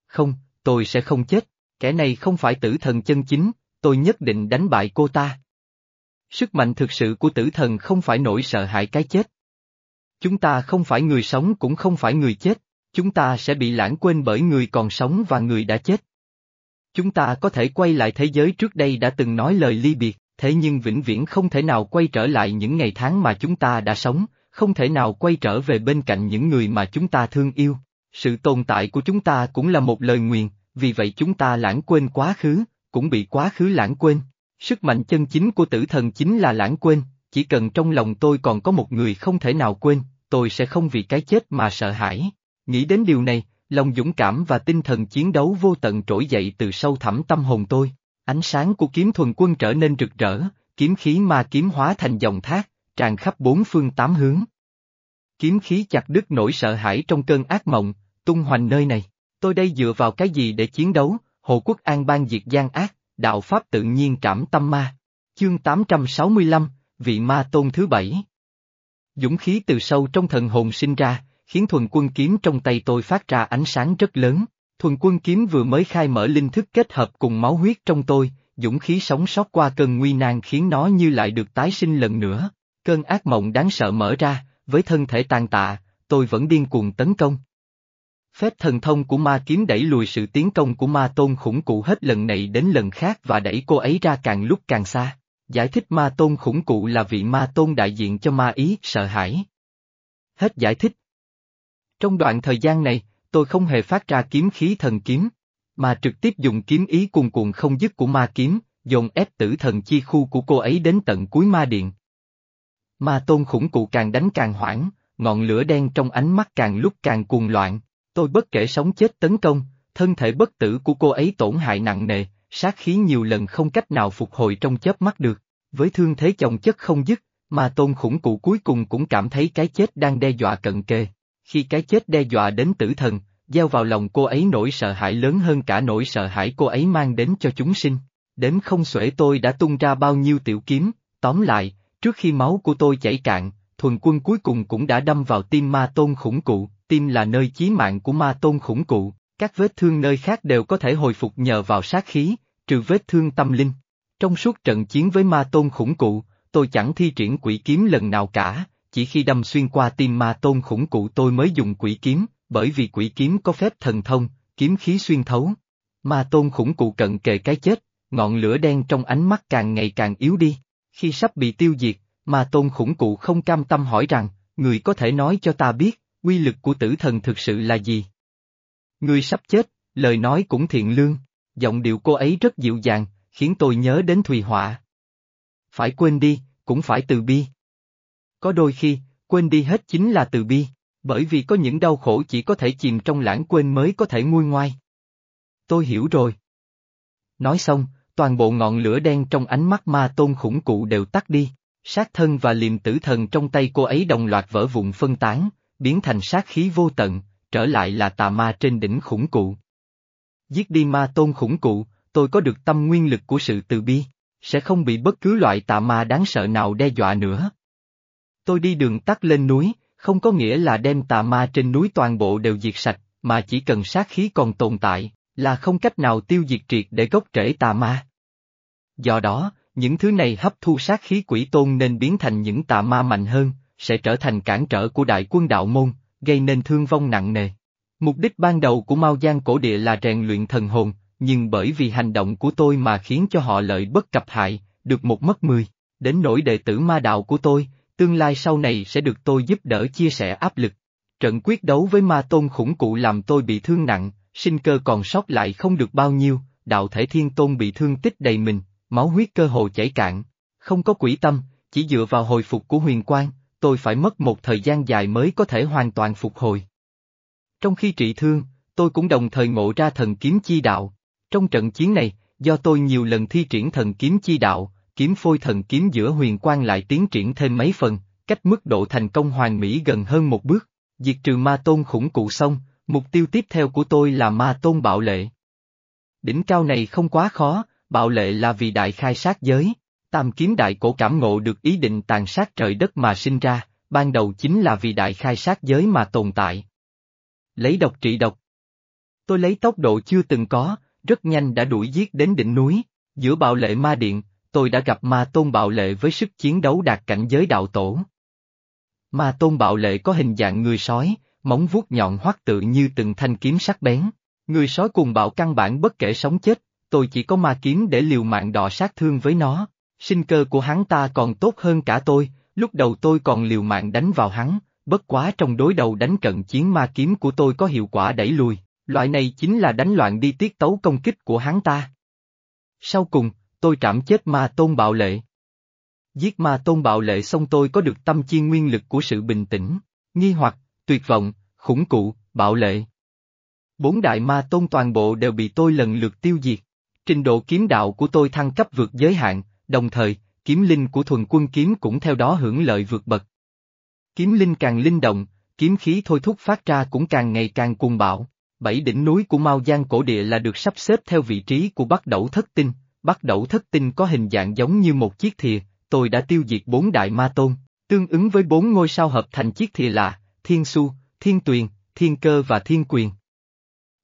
Không, tôi sẽ không chết, kẻ này không phải tử thần chân chính, tôi nhất định đánh bại cô ta. Sức mạnh thực sự của tử thần không phải nỗi sợ hãi cái chết. Chúng ta không phải người sống cũng không phải người chết, chúng ta sẽ bị lãng quên bởi người còn sống và người đã chết. Chúng ta có thể quay lại thế giới trước đây đã từng nói lời ly biệt, thế nhưng vĩnh viễn không thể nào quay trở lại những ngày tháng mà chúng ta đã sống, không thể nào quay trở về bên cạnh những người mà chúng ta thương yêu. Sự tồn tại của chúng ta cũng là một lời nguyền, vì vậy chúng ta lãng quên quá khứ, cũng bị quá khứ lãng quên. Sức mạnh chân chính của tử thần chính là lãng quên, chỉ cần trong lòng tôi còn có một người không thể nào quên, tôi sẽ không vì cái chết mà sợ hãi. Nghĩ đến điều này, lòng dũng cảm và tinh thần chiến đấu vô tận trỗi dậy từ sâu thẳm tâm hồn tôi. Ánh sáng của kiếm thuần quân trở nên rực rỡ, kiếm khí ma kiếm hóa thành dòng thác, tràn khắp bốn phương tám hướng. Kiếm khí chặt đứt nỗi sợ hãi trong cơn ác mộng, tung hoành nơi này. Tôi đây dựa vào cái gì để chiến đấu, Hồ Quốc An ban diệt gian ác, đạo Pháp tự nhiên trảm tâm ma. Chương 865, vị ma tôn thứ bảy. Dũng khí từ sâu trong thần hồn sinh ra, khiến thuần quân kiếm trong tay tôi phát ra ánh sáng rất lớn. Thuần quân kiếm vừa mới khai mở linh thức kết hợp cùng máu huyết trong tôi, dũng khí sống sót qua cơn nguy nan khiến nó như lại được tái sinh lần nữa. Cơn ác mộng đáng sợ mở ra, với thân thể tàn tạ, tôi vẫn điên cuồng tấn công. Phép thần thông của ma kiếm đẩy lùi sự tiến công của ma tôn khủng cụ hết lần này đến lần khác và đẩy cô ấy ra càng lúc càng xa. Giải thích ma tôn khủng cụ là vị ma tôn đại diện cho ma ý, sợ hãi. Hết giải thích. Trong đoạn thời gian này, tôi không hề phát ra kiếm khí thần kiếm, mà trực tiếp dùng kiếm ý cuồn cuộn không dứt của ma kiếm, dồn ép tử thần chi khu của cô ấy đến tận cuối ma điện. Ma tôn khủng cụ càng đánh càng hoảng, ngọn lửa đen trong ánh mắt càng lúc càng cuồng loạn, tôi bất kể sống chết tấn công, thân thể bất tử của cô ấy tổn hại nặng nề, sát khí nhiều lần không cách nào phục hồi trong chớp mắt được, với thương thế chồng chất không dứt, mà tôn khủng cụ cuối cùng cũng cảm thấy cái chết đang đe dọa cận kề. Khi cái chết đe dọa đến tử thần, gieo vào lòng cô ấy nỗi sợ hãi lớn hơn cả nỗi sợ hãi cô ấy mang đến cho chúng sinh. Đến không xuể tôi đã tung ra bao nhiêu tiểu kiếm, tóm lại, trước khi máu của tôi chảy cạn, thuần quân cuối cùng cũng đã đâm vào tim ma tôn khủng cụ, tim là nơi chí mạng của ma tôn khủng cụ, các vết thương nơi khác đều có thể hồi phục nhờ vào sát khí, trừ vết thương tâm linh. Trong suốt trận chiến với ma tôn khủng cụ, tôi chẳng thi triển quỷ kiếm lần nào cả, chỉ khi đâm xuyên qua tim ma tôn khủng cụ tôi mới dùng quỷ kiếm, bởi vì quỷ kiếm có phép thần thông, kiếm khí xuyên thấu. Ma tôn khủng cụ cận kề cái chết, ngọn lửa đen trong ánh mắt càng ngày càng yếu đi. Khi sắp bị tiêu diệt, ma tôn khủng cụ không cam tâm hỏi rằng, người có thể nói cho ta biết, quy lực của tử thần thực sự là gì? Người sắp chết, lời nói cũng thiện lương, giọng điệu cô ấy rất dịu dàng, khiến tôi nhớ đến Thùy Họa. Phải quên đi, cũng phải từ bi. Có đôi khi, quên đi hết chính là từ bi, bởi vì có những đau khổ chỉ có thể chìm trong lãng quên mới có thể nguôi ngoai. Tôi hiểu rồi. Nói xong, toàn bộ ngọn lửa đen trong ánh mắt ma tôn khủng cụ đều tắt đi, sát thân và liềm tử thần trong tay cô ấy đồng loạt vỡ vụn phân tán, biến thành sát khí vô tận, trở lại là tà ma trên đỉnh khủng cụ. Giết đi ma tôn khủng cụ, tôi có được tâm nguyên lực của sự từ bi, sẽ không bị bất cứ loại tà ma đáng sợ nào đe dọa nữa. Tôi đi đường tắt lên núi, không có nghĩa là đem tà ma trên núi toàn bộ đều diệt sạch, mà chỉ cần sát khí còn tồn tại, là không cách nào tiêu diệt triệt để gốc rễ tà ma. Do đó, những thứ này hấp thu sát khí quỷ tôn nên biến thành những tà ma mạnh hơn, sẽ trở thành cản trở của đại quân đạo môn, gây nên thương vong nặng nề. Mục đích ban đầu của Mao Giang cổ địa là rèn luyện thần hồn, nhưng bởi vì hành động của tôi mà khiến cho họ lợi bất cập hại, được một mất mười. Đến nỗi đệ tử ma đạo của tôi, tương lai sau này sẽ được tôi giúp đỡ chia sẻ áp lực. Trận quyết đấu với ma tôn khủng cụ làm tôi bị thương nặng, sinh cơ còn sót lại không được bao nhiêu, đạo thể thiên tôn bị thương tích đầy mình, máu huyết cơ hồ chảy cạn. Không có quỷ tâm, chỉ dựa vào hồi phục của huyền quang, tôi phải mất một thời gian dài mới có thể hoàn toàn phục hồi. Trong khi trị thương, tôi cũng đồng thời ngộ ra thần kiếm chi đạo. Trong trận chiến này, do tôi nhiều lần thi triển thần kiếm chi đạo, kiếm phôi thần kiếm giữa huyền quang lại tiến triển thêm mấy phần, cách mức độ thành công hoàn mỹ gần hơn một bước. Diệt trừ ma tôn khủng cụ xong, mục tiêu tiếp theo của tôi là ma tôn bạo lệ. Đỉnh cao này không quá khó, bạo lệ là vì đại khai sát giới. Tam kiếm đại cổ cảm ngộ được ý định tàn sát trời đất mà sinh ra, ban đầu chính là vì đại khai sát giới mà tồn tại. Lấy độc trị độc. Tôi lấy tốc độ chưa từng có, rất nhanh đã đuổi giết đến đỉnh núi, giữa bạo lệ ma điện, tôi đã gặp ma tôn bạo lệ với sức chiến đấu đạt cảnh giới đạo tổ. Ma tôn bạo lệ có hình dạng người sói, móng vuốt nhọn hoắt tự như từng thanh kiếm sắc bén. Người sói cùng bạo căn bản bất kể sống chết, tôi chỉ có ma kiếm để liều mạng đọ sát thương với nó. Sinh cơ của hắn ta còn tốt hơn cả tôi, lúc đầu tôi còn liều mạng đánh vào hắn, bất quá trong đối đầu đánh cận chiến ma kiếm của tôi có hiệu quả đẩy lùi, loại này chính là đánh loạn đi tiết tấu công kích của hắn ta. Sau cùng, tôi trảm chết ma tôn bạo lệ. Giết ma tôn bạo lệ xong tôi có được tâm chiên nguyên lực của sự bình tĩnh, nghi hoặc, tuyệt vọng, khủng cụ, bạo lệ. Bốn đại ma tôn toàn bộ đều bị tôi lần lượt tiêu diệt. Trình độ kiếm đạo của tôi thăng cấp vượt giới hạn, đồng thời, kiếm linh của thuần quân kiếm cũng theo đó hưởng lợi vượt bậc. Kiếm linh càng linh động, kiếm khí thôi thúc phát ra cũng càng ngày càng cuồng bạo. Bảy đỉnh núi của Mao Giang cổ địa là được sắp xếp theo vị trí của Bắc Đẩu Thất Tinh bắt Đẩu Thất Tinh có hình dạng giống như một chiếc thìa, tôi đã tiêu diệt bốn đại ma tôn, tương ứng với bốn ngôi sao hợp thành chiếc thìa là Thiên Su, Thiên Tuyền, Thiên Cơ và Thiên Quyền.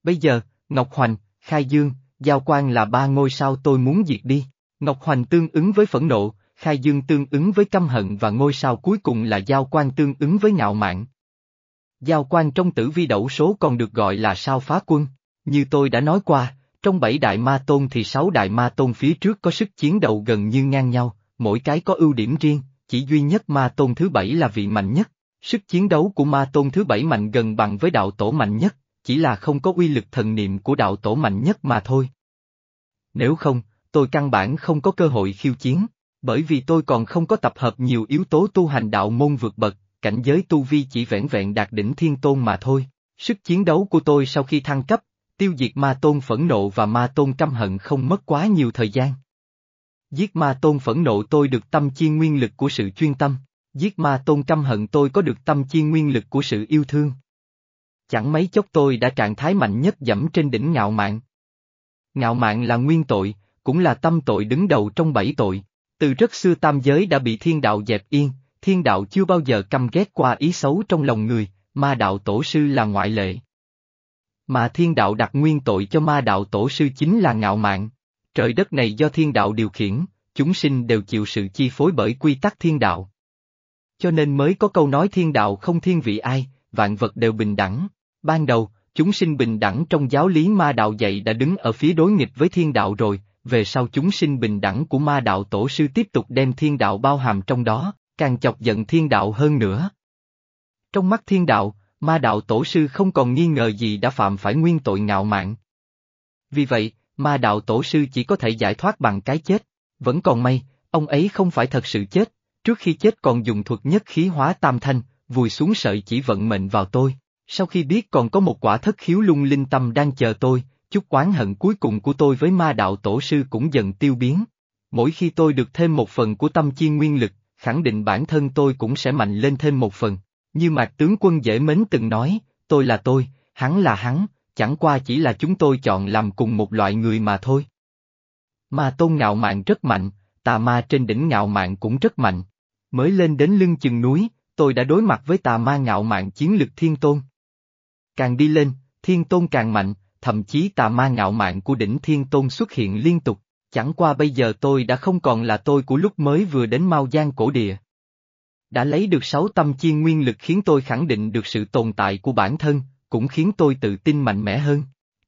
Bây giờ, Ngọc Hoành, Khai Dương, Giao Quang là ba ngôi sao tôi muốn diệt đi. Ngọc Hoành tương ứng với phẫn nộ, Khai Dương tương ứng với căm hận và ngôi sao cuối cùng là Giao Quang tương ứng với ngạo mạn. Giao Quang trong tử vi đẩu số còn được gọi là sao phá quân. Như tôi đã nói qua, trong bảy đại ma tôn thì sáu đại ma tôn phía trước có sức chiến đấu gần như ngang nhau, mỗi cái có ưu điểm riêng, chỉ duy nhất ma tôn thứ bảy là vị mạnh nhất. Sức chiến đấu của ma tôn thứ bảy mạnh gần bằng với đạo tổ mạnh nhất, chỉ là không có uy lực thần niệm của đạo tổ mạnh nhất mà thôi. Nếu không, tôi căn bản không có cơ hội khiêu chiến, bởi vì tôi còn không có tập hợp nhiều yếu tố tu hành đạo môn vượt bậc, cảnh giới tu vi chỉ vẻn vẹn đạt đỉnh thiên tôn mà thôi. Sức chiến đấu của tôi sau khi thăng cấp, tiêu diệt ma tôn phẫn nộ và ma tôn căm hận không mất quá nhiều thời gian. Giết ma tôn phẫn nộ tôi được tâm chiên nguyên lực của sự chuyên tâm, giết ma tôn căm hận tôi có được tâm chiên nguyên lực của sự yêu thương. Chẳng mấy chốc tôi đã trạng thái mạnh nhất dẫm trên đỉnh ngạo mạn. Ngạo mạn là nguyên tội, cũng là tâm tội đứng đầu trong bảy tội. Từ rất xưa tam giới đã bị thiên đạo dẹp yên, thiên đạo chưa bao giờ căm ghét qua ý xấu trong lòng người, ma đạo tổ sư là ngoại lệ. Mà thiên đạo đặt nguyên tội cho ma đạo tổ sư chính là ngạo mạn. Trời đất này do thiên đạo điều khiển, chúng sinh đều chịu sự chi phối bởi quy tắc thiên đạo. Cho nên mới có câu nói thiên đạo không thiên vị ai, vạn vật đều bình đẳng. Ban đầu, chúng sinh bình đẳng trong giáo lý ma đạo dạy đã đứng ở phía đối nghịch với thiên đạo rồi, về sau chúng sinh bình đẳng của ma đạo tổ sư tiếp tục đem thiên đạo bao hàm trong đó, càng chọc giận thiên đạo hơn nữa. Trong mắt thiên đạo, ma đạo tổ sư không còn nghi ngờ gì đã phạm phải nguyên tội ngạo mạn. Vì vậy, ma đạo tổ sư chỉ có thể giải thoát bằng cái chết. Vẫn còn may, ông ấy không phải thật sự chết, trước khi chết còn dùng thuật nhất khí hóa tam thanh, vùi xuống sợi chỉ vận mệnh vào tôi. Sau khi biết còn có một quả thất khiếu lung linh tâm đang chờ tôi, chút oán hận cuối cùng của tôi với ma đạo tổ sư cũng dần tiêu biến. Mỗi khi tôi được thêm một phần của tâm chi nguyên lực, khẳng định bản thân tôi cũng sẽ mạnh lên thêm một phần. Như mạc tướng quân dễ mến từng nói, tôi là tôi, hắn là hắn, chẳng qua chỉ là chúng tôi chọn làm cùng một loại người mà thôi. Ma tôn ngạo mạn rất mạnh, tà ma trên đỉnh ngạo mạn cũng rất mạnh. Mới lên đến lưng chừng núi, tôi đã đối mặt với tà ma ngạo mạn chiến lực thiên tôn. Càng đi lên, thiên tôn càng mạnh, thậm chí tà ma ngạo mạn của đỉnh thiên tôn xuất hiện liên tục, chẳng qua bây giờ tôi đã không còn là tôi của lúc mới vừa đến Mao Giang cổ địa. Đã lấy được sáu tâm chiên nguyên lực khiến tôi khẳng định được sự tồn tại của bản thân, cũng khiến tôi tự tin mạnh mẽ hơn.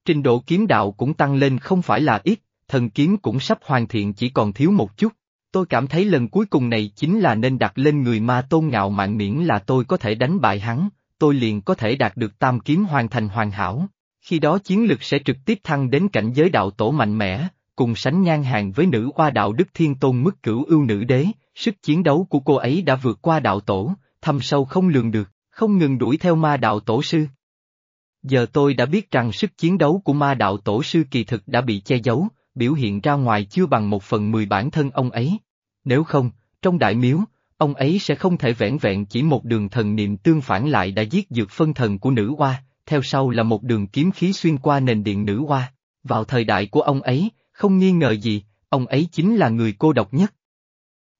Trình độ kiếm đạo cũng tăng lên không phải là ít, thần kiếm cũng sắp hoàn thiện chỉ còn thiếu một chút. Tôi cảm thấy lần cuối cùng này chính là nên đặt lên người ma tôn ngạo mạn miễn là tôi có thể đánh bại hắn, tôi liền có thể đạt được tam kiếm hoàn thành hoàn hảo. Khi đó chiến lực sẽ trực tiếp thăng đến cảnh giới đạo tổ mạnh mẽ, cùng sánh ngang hàng với nữ oa đạo đức thiên tôn mức cửu ưu nữ đế, sức chiến đấu của cô ấy đã vượt qua đạo tổ, thâm sâu không lường được, không ngừng đuổi theo ma đạo tổ sư. Giờ tôi đã biết rằng sức chiến đấu của ma đạo tổ sư kỳ thực đã bị che giấu, biểu hiện ra ngoài chưa bằng một phần mười bản thân ông ấy. Nếu không, trong đại miếu, ông ấy sẽ không thể vẻn vẹn chỉ một đường thần niệm tương phản lại đã giết dược phân thần của nữ hoa, theo sau là một đường kiếm khí xuyên qua nền điện nữ hoa. Vào thời đại của ông ấy, không nghi ngờ gì, ông ấy chính là người cô độc nhất.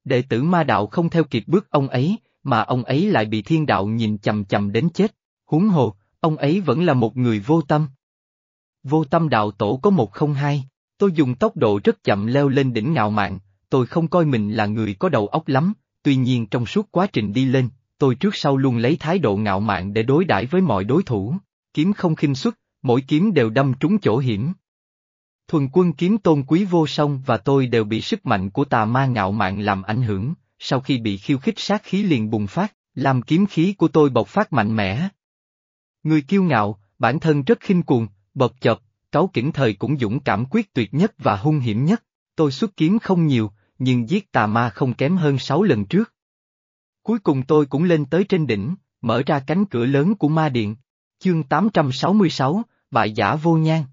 Đệ tử ma đạo không theo kịp bước ông ấy, mà ông ấy lại bị thiên đạo nhìn chầm chầm đến chết. Huống hồ, ông ấy vẫn là một người vô tâm. Vô tâm đạo tổ có một không hai, tôi dùng tốc độ rất chậm leo lên đỉnh ngạo mạn, tôi không coi mình là người có đầu óc lắm, tuy nhiên trong suốt quá trình đi lên, tôi trước sau luôn lấy thái độ ngạo mạn để đối đãi với mọi đối thủ, kiếm không khinh xuất, mỗi kiếm đều đâm trúng chỗ hiểm. Thuần quân kiếm tôn quý vô song và tôi đều bị sức mạnh của tà ma ngạo mạn làm ảnh hưởng, sau khi bị khiêu khích sát khí liền bùng phát, làm kiếm khí của tôi bộc phát mạnh mẽ. Người kiêu ngạo, bản thân rất khinh cuồng, bập chợp, cáu kỉnh thời cũng dũng cảm quyết tuyệt nhất và hung hiểm nhất, tôi xuất kiếm không nhiều, nhưng giết tà ma không kém hơn sáu lần trước. Cuối cùng tôi cũng lên tới trên đỉnh, mở ra cánh cửa lớn của ma điện. Chương 866, Bại giả vô nhan.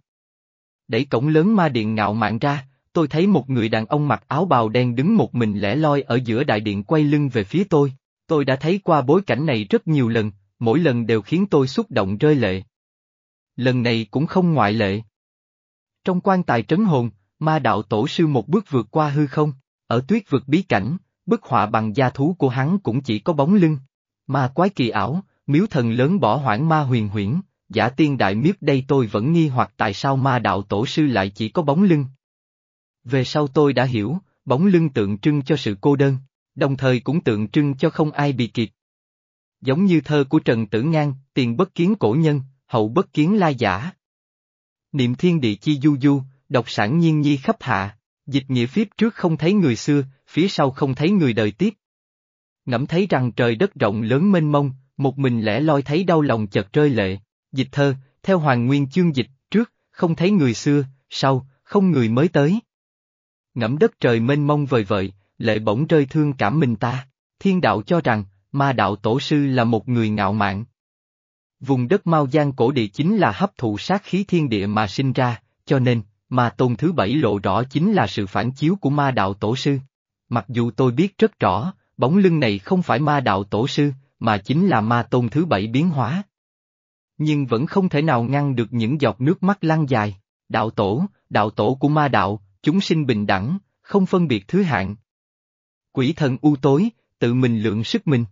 Đẩy cổng lớn ma điện ngạo mạn ra, tôi thấy một người đàn ông mặc áo bào đen đứng một mình lẻ loi ở giữa đại điện quay lưng về phía tôi. Tôi đã thấy qua bối cảnh này rất nhiều lần, mỗi lần đều khiến tôi xúc động rơi lệ. Lần này cũng không ngoại lệ. Trong quan tài trấn hồn, ma đạo tổ sư một bước vượt qua hư không, ở tuyết vực bí cảnh, bức họa bằng gia thú của hắn cũng chỉ có bóng lưng. Ma quái kỳ ảo, miếu thần lớn bỏ hoảng ma huyền huyễn, giả tiên đại miếp đây tôi vẫn nghi hoặc tại sao ma đạo tổ sư lại chỉ có bóng lưng. Về sau tôi đã hiểu, bóng lưng tượng trưng cho sự cô đơn, đồng thời cũng tượng trưng cho không ai bị kịp. Giống như thơ của Trần Tử Ngang, tiền bất kiến cổ nhân, hậu bất kiến la giả. Niệm thiên địa chi du du, độc sản nhiên nhi khắp hạ, dịch nghĩa phiếp trước không thấy người xưa, phía sau không thấy người đời tiếp. Ngẫm thấy rằng trời đất rộng lớn mênh mông, một mình lẻ loi thấy đau lòng chợt rơi lệ, dịch thơ, theo hoàng nguyên chương dịch, trước, không thấy người xưa, sau, không người mới tới. Ngẫm đất trời mênh mông vời vợi, lệ bỗng rơi thương cảm mình ta, thiên đạo cho rằng, ma đạo tổ sư là một người ngạo mạn. Vùng đất Mao Giang cổ địa chính là hấp thụ sát khí thiên địa mà sinh ra, cho nên, ma tôn thứ bảy lộ rõ chính là sự phản chiếu của ma đạo tổ sư. Mặc dù tôi biết rất rõ, bóng lưng này không phải ma đạo tổ sư, mà chính là ma tôn thứ bảy biến hóa. Nhưng vẫn không thể nào ngăn được những giọt nước mắt lăn dài. Đạo tổ, đạo tổ của ma đạo, chúng sinh bình đẳng, không phân biệt thứ hạng. Quỷ thần u tối, tự mình lượng sức mình.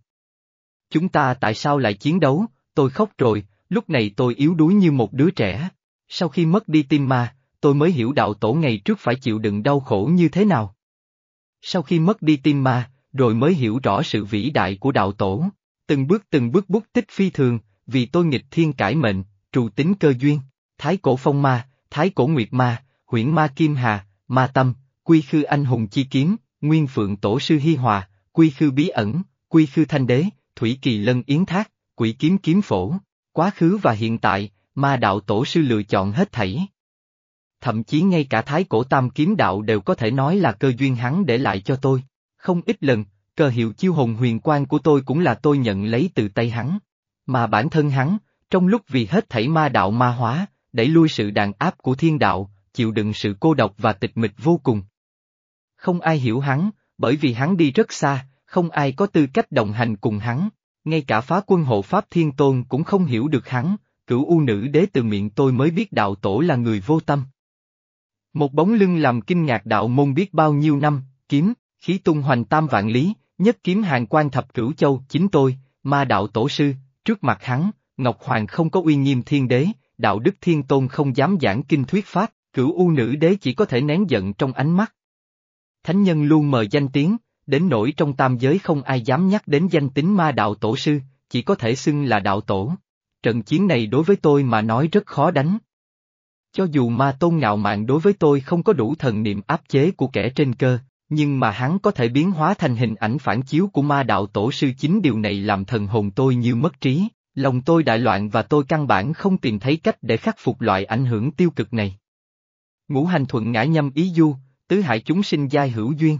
Chúng ta tại sao lại chiến đấu, tôi khóc rồi, lúc này tôi yếu đuối như một đứa trẻ. Sau khi mất đi tim ma, tôi mới hiểu đạo tổ ngày trước phải chịu đựng đau khổ như thế nào. Sau khi mất đi tim ma, rồi mới hiểu rõ sự vĩ đại của đạo tổ. Từng bước từng bước bút tích phi thường, vì tôi nghịch thiên cải mệnh, trù tính cơ duyên, thái cổ phong ma, thái cổ nguyệt ma, huyễn ma kim hà, ma tâm, quy khư anh hùng chi kiếm, nguyên phượng tổ sư hi hòa, quy khư bí ẩn, quy khư thanh đế, thủy kỳ lân yến thác, quỷ kiếm kiếm phổ, quá khứ và hiện tại, ma đạo tổ sư lựa chọn hết thảy. Thậm chí ngay cả thái cổ tam kiếm đạo đều có thể nói là cơ duyên hắn để lại cho tôi. Không ít lần, cơ hiệu chiêu hồn huyền quan của tôi cũng là tôi nhận lấy từ tay hắn. Mà bản thân hắn, trong lúc vì hết thảy ma đạo ma hóa, đẩy lui sự đàn áp của thiên đạo, chịu đựng sự cô độc và tịch mịch vô cùng. Không ai hiểu hắn, bởi vì hắn đi rất xa, không ai có tư cách đồng hành cùng hắn, ngay cả phá quân hộ Pháp Thiên Tôn cũng không hiểu được hắn, cửu u nữ đế từ miệng tôi mới biết đạo tổ là người vô tâm. Một bóng lưng làm kinh ngạc đạo môn biết bao nhiêu năm, kiếm, khí tung hoành tam vạn lý, nhất kiếm hàng quan thập cửu châu chính tôi, ma đạo tổ sư, trước mặt hắn, Ngọc Hoàng không có uy nghiêm thiên đế, đạo đức thiên tôn không dám giảng kinh thuyết pháp, cửu u nữ đế chỉ có thể nén giận trong ánh mắt. Thánh nhân luôn mờ danh tiếng, đến nỗi trong tam giới không ai dám nhắc đến danh tính ma đạo tổ sư, chỉ có thể xưng là đạo tổ. Trận chiến này đối với tôi mà nói rất khó đánh. Cho dù ma tôn ngạo mạn đối với tôi không có đủ thần niệm áp chế của kẻ trên cơ, nhưng mà hắn có thể biến hóa thành hình ảnh phản chiếu của ma đạo tổ sư chính điều này làm thần hồn tôi như mất trí, lòng tôi đại loạn và tôi căn bản không tìm thấy cách để khắc phục loại ảnh hưởng tiêu cực này. Ngũ hành thuận ngã nhâm ý du, tứ hải chúng sinh giai hữu duyên.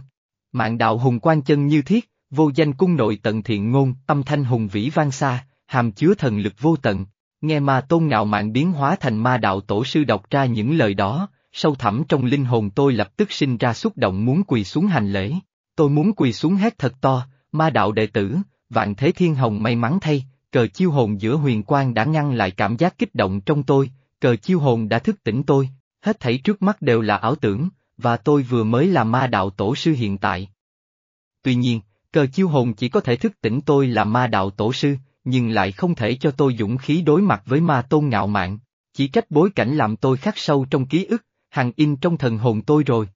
Mạng đạo hùng quan chân như thiết, vô danh cung nội tận thiện ngôn, âm thanh hùng vĩ vang xa, hàm chứa thần lực vô tận. Nghe ma tôn ngạo mạng biến hóa thành ma đạo tổ sư đọc ra những lời đó, sâu thẳm trong linh hồn tôi lập tức sinh ra xúc động muốn quỳ xuống hành lễ. Tôi muốn quỳ xuống hét thật to, ma đạo đệ tử, vạn thế thiên hồng may mắn thay, cờ chiêu hồn giữa huyền quang đã ngăn lại cảm giác kích động trong tôi, cờ chiêu hồn đã thức tỉnh tôi, hết thảy trước mắt đều là ảo tưởng, và tôi vừa mới là ma đạo tổ sư hiện tại. Tuy nhiên, cờ chiêu hồn chỉ có thể thức tỉnh tôi là ma đạo tổ sư, nhưng lại không thể cho tôi dũng khí đối mặt với ma tôn ngạo mạn, chỉ trách bối cảnh làm tôi khắc sâu trong ký ức, hằng in trong thần hồn tôi rồi.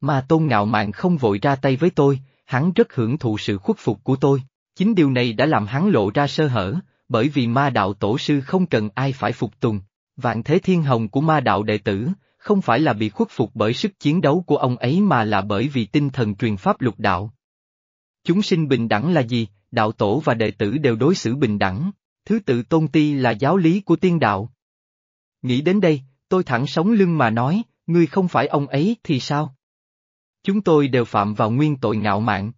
Ma tôn ngạo mạn không vội ra tay với tôi, hắn rất hưởng thụ sự khuất phục của tôi, chính điều này đã làm hắn lộ ra sơ hở, bởi vì ma đạo tổ sư không cần ai phải phục tùng, vạn thế thiên hồng của ma đạo đệ tử, không phải là bị khuất phục bởi sức chiến đấu của ông ấy mà là bởi vì tinh thần truyền pháp lục đạo. Chúng sinh bình đẳng là gì, đạo tổ và đệ tử đều đối xử bình đẳng, thứ tự tôn ti là giáo lý của tiên đạo. Nghĩ đến đây, tôi thẳng sống lưng mà nói, ngươi không phải ông ấy thì sao? Chúng tôi đều phạm vào nguyên tội ngạo mạn.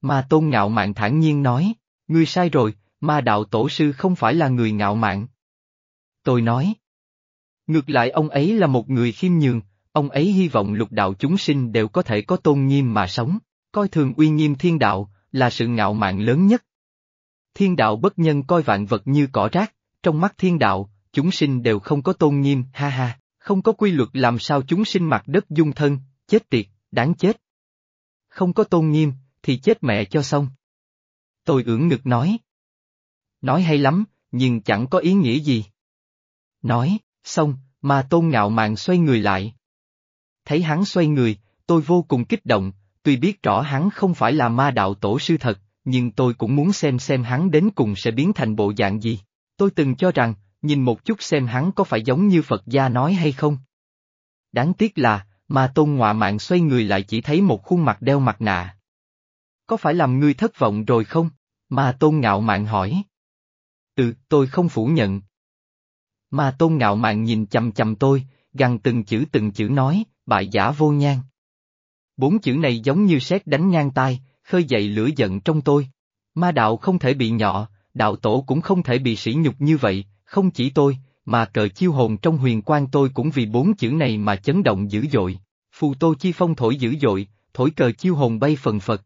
mà tôn ngạo mạn thản nhiên nói, ngươi sai rồi, ma đạo tổ sư không phải là người ngạo mạn. Tôi nói. Ngược lại ông ấy là một người khiêm nhường, ông ấy hy vọng lục đạo chúng sinh đều có thể có tôn nghiêm mà sống, coi thường uy nghiêm thiên đạo, là sự ngạo mạn lớn nhất. Thiên đạo bất nhân coi vạn vật như cỏ rác, trong mắt thiên đạo, chúng sinh đều không có tôn nghiêm, ha ha, không có quy luật làm sao chúng sinh mặt đất dung thân, chết tiệt, đáng chết. Không có tôn nghiêm, thì chết mẹ cho xong. Tôi ưỡn ngực nói. Nói hay lắm, nhưng chẳng có ý nghĩa gì. Nói, xong, mà tôn ngạo mạn xoay người lại. Thấy hắn xoay người, tôi vô cùng kích động, tuy biết rõ hắn không phải là ma đạo tổ sư thật, nhưng tôi cũng muốn xem xem hắn đến cùng sẽ biến thành bộ dạng gì. Tôi từng cho rằng, nhìn một chút xem hắn có phải giống như Phật gia nói hay không. Đáng tiếc là, ma tôn ngọa mạng xoay người lại chỉ thấy một khuôn mặt đeo mặt nạ. Có phải làm ngươi thất vọng rồi không? Ma tôn ngạo mạng hỏi. Ừ, tôi không phủ nhận. Ma tôn ngạo mạng nhìn chầm chầm tôi, gằn từng chữ từng chữ nói, bại giả vô nhan. Bốn chữ này giống như sét đánh ngang tai, khơi dậy lửa giận trong tôi. Ma đạo không thể bị nhọ, đạo tổ cũng không thể bị sỉ nhục như vậy, không chỉ tôi, mà cờ chiêu hồn trong huyền quan tôi cũng vì bốn chữ này mà chấn động dữ dội. Phù tô chi phong thổi dữ dội, thổi cờ chiêu hồn bay phần phật.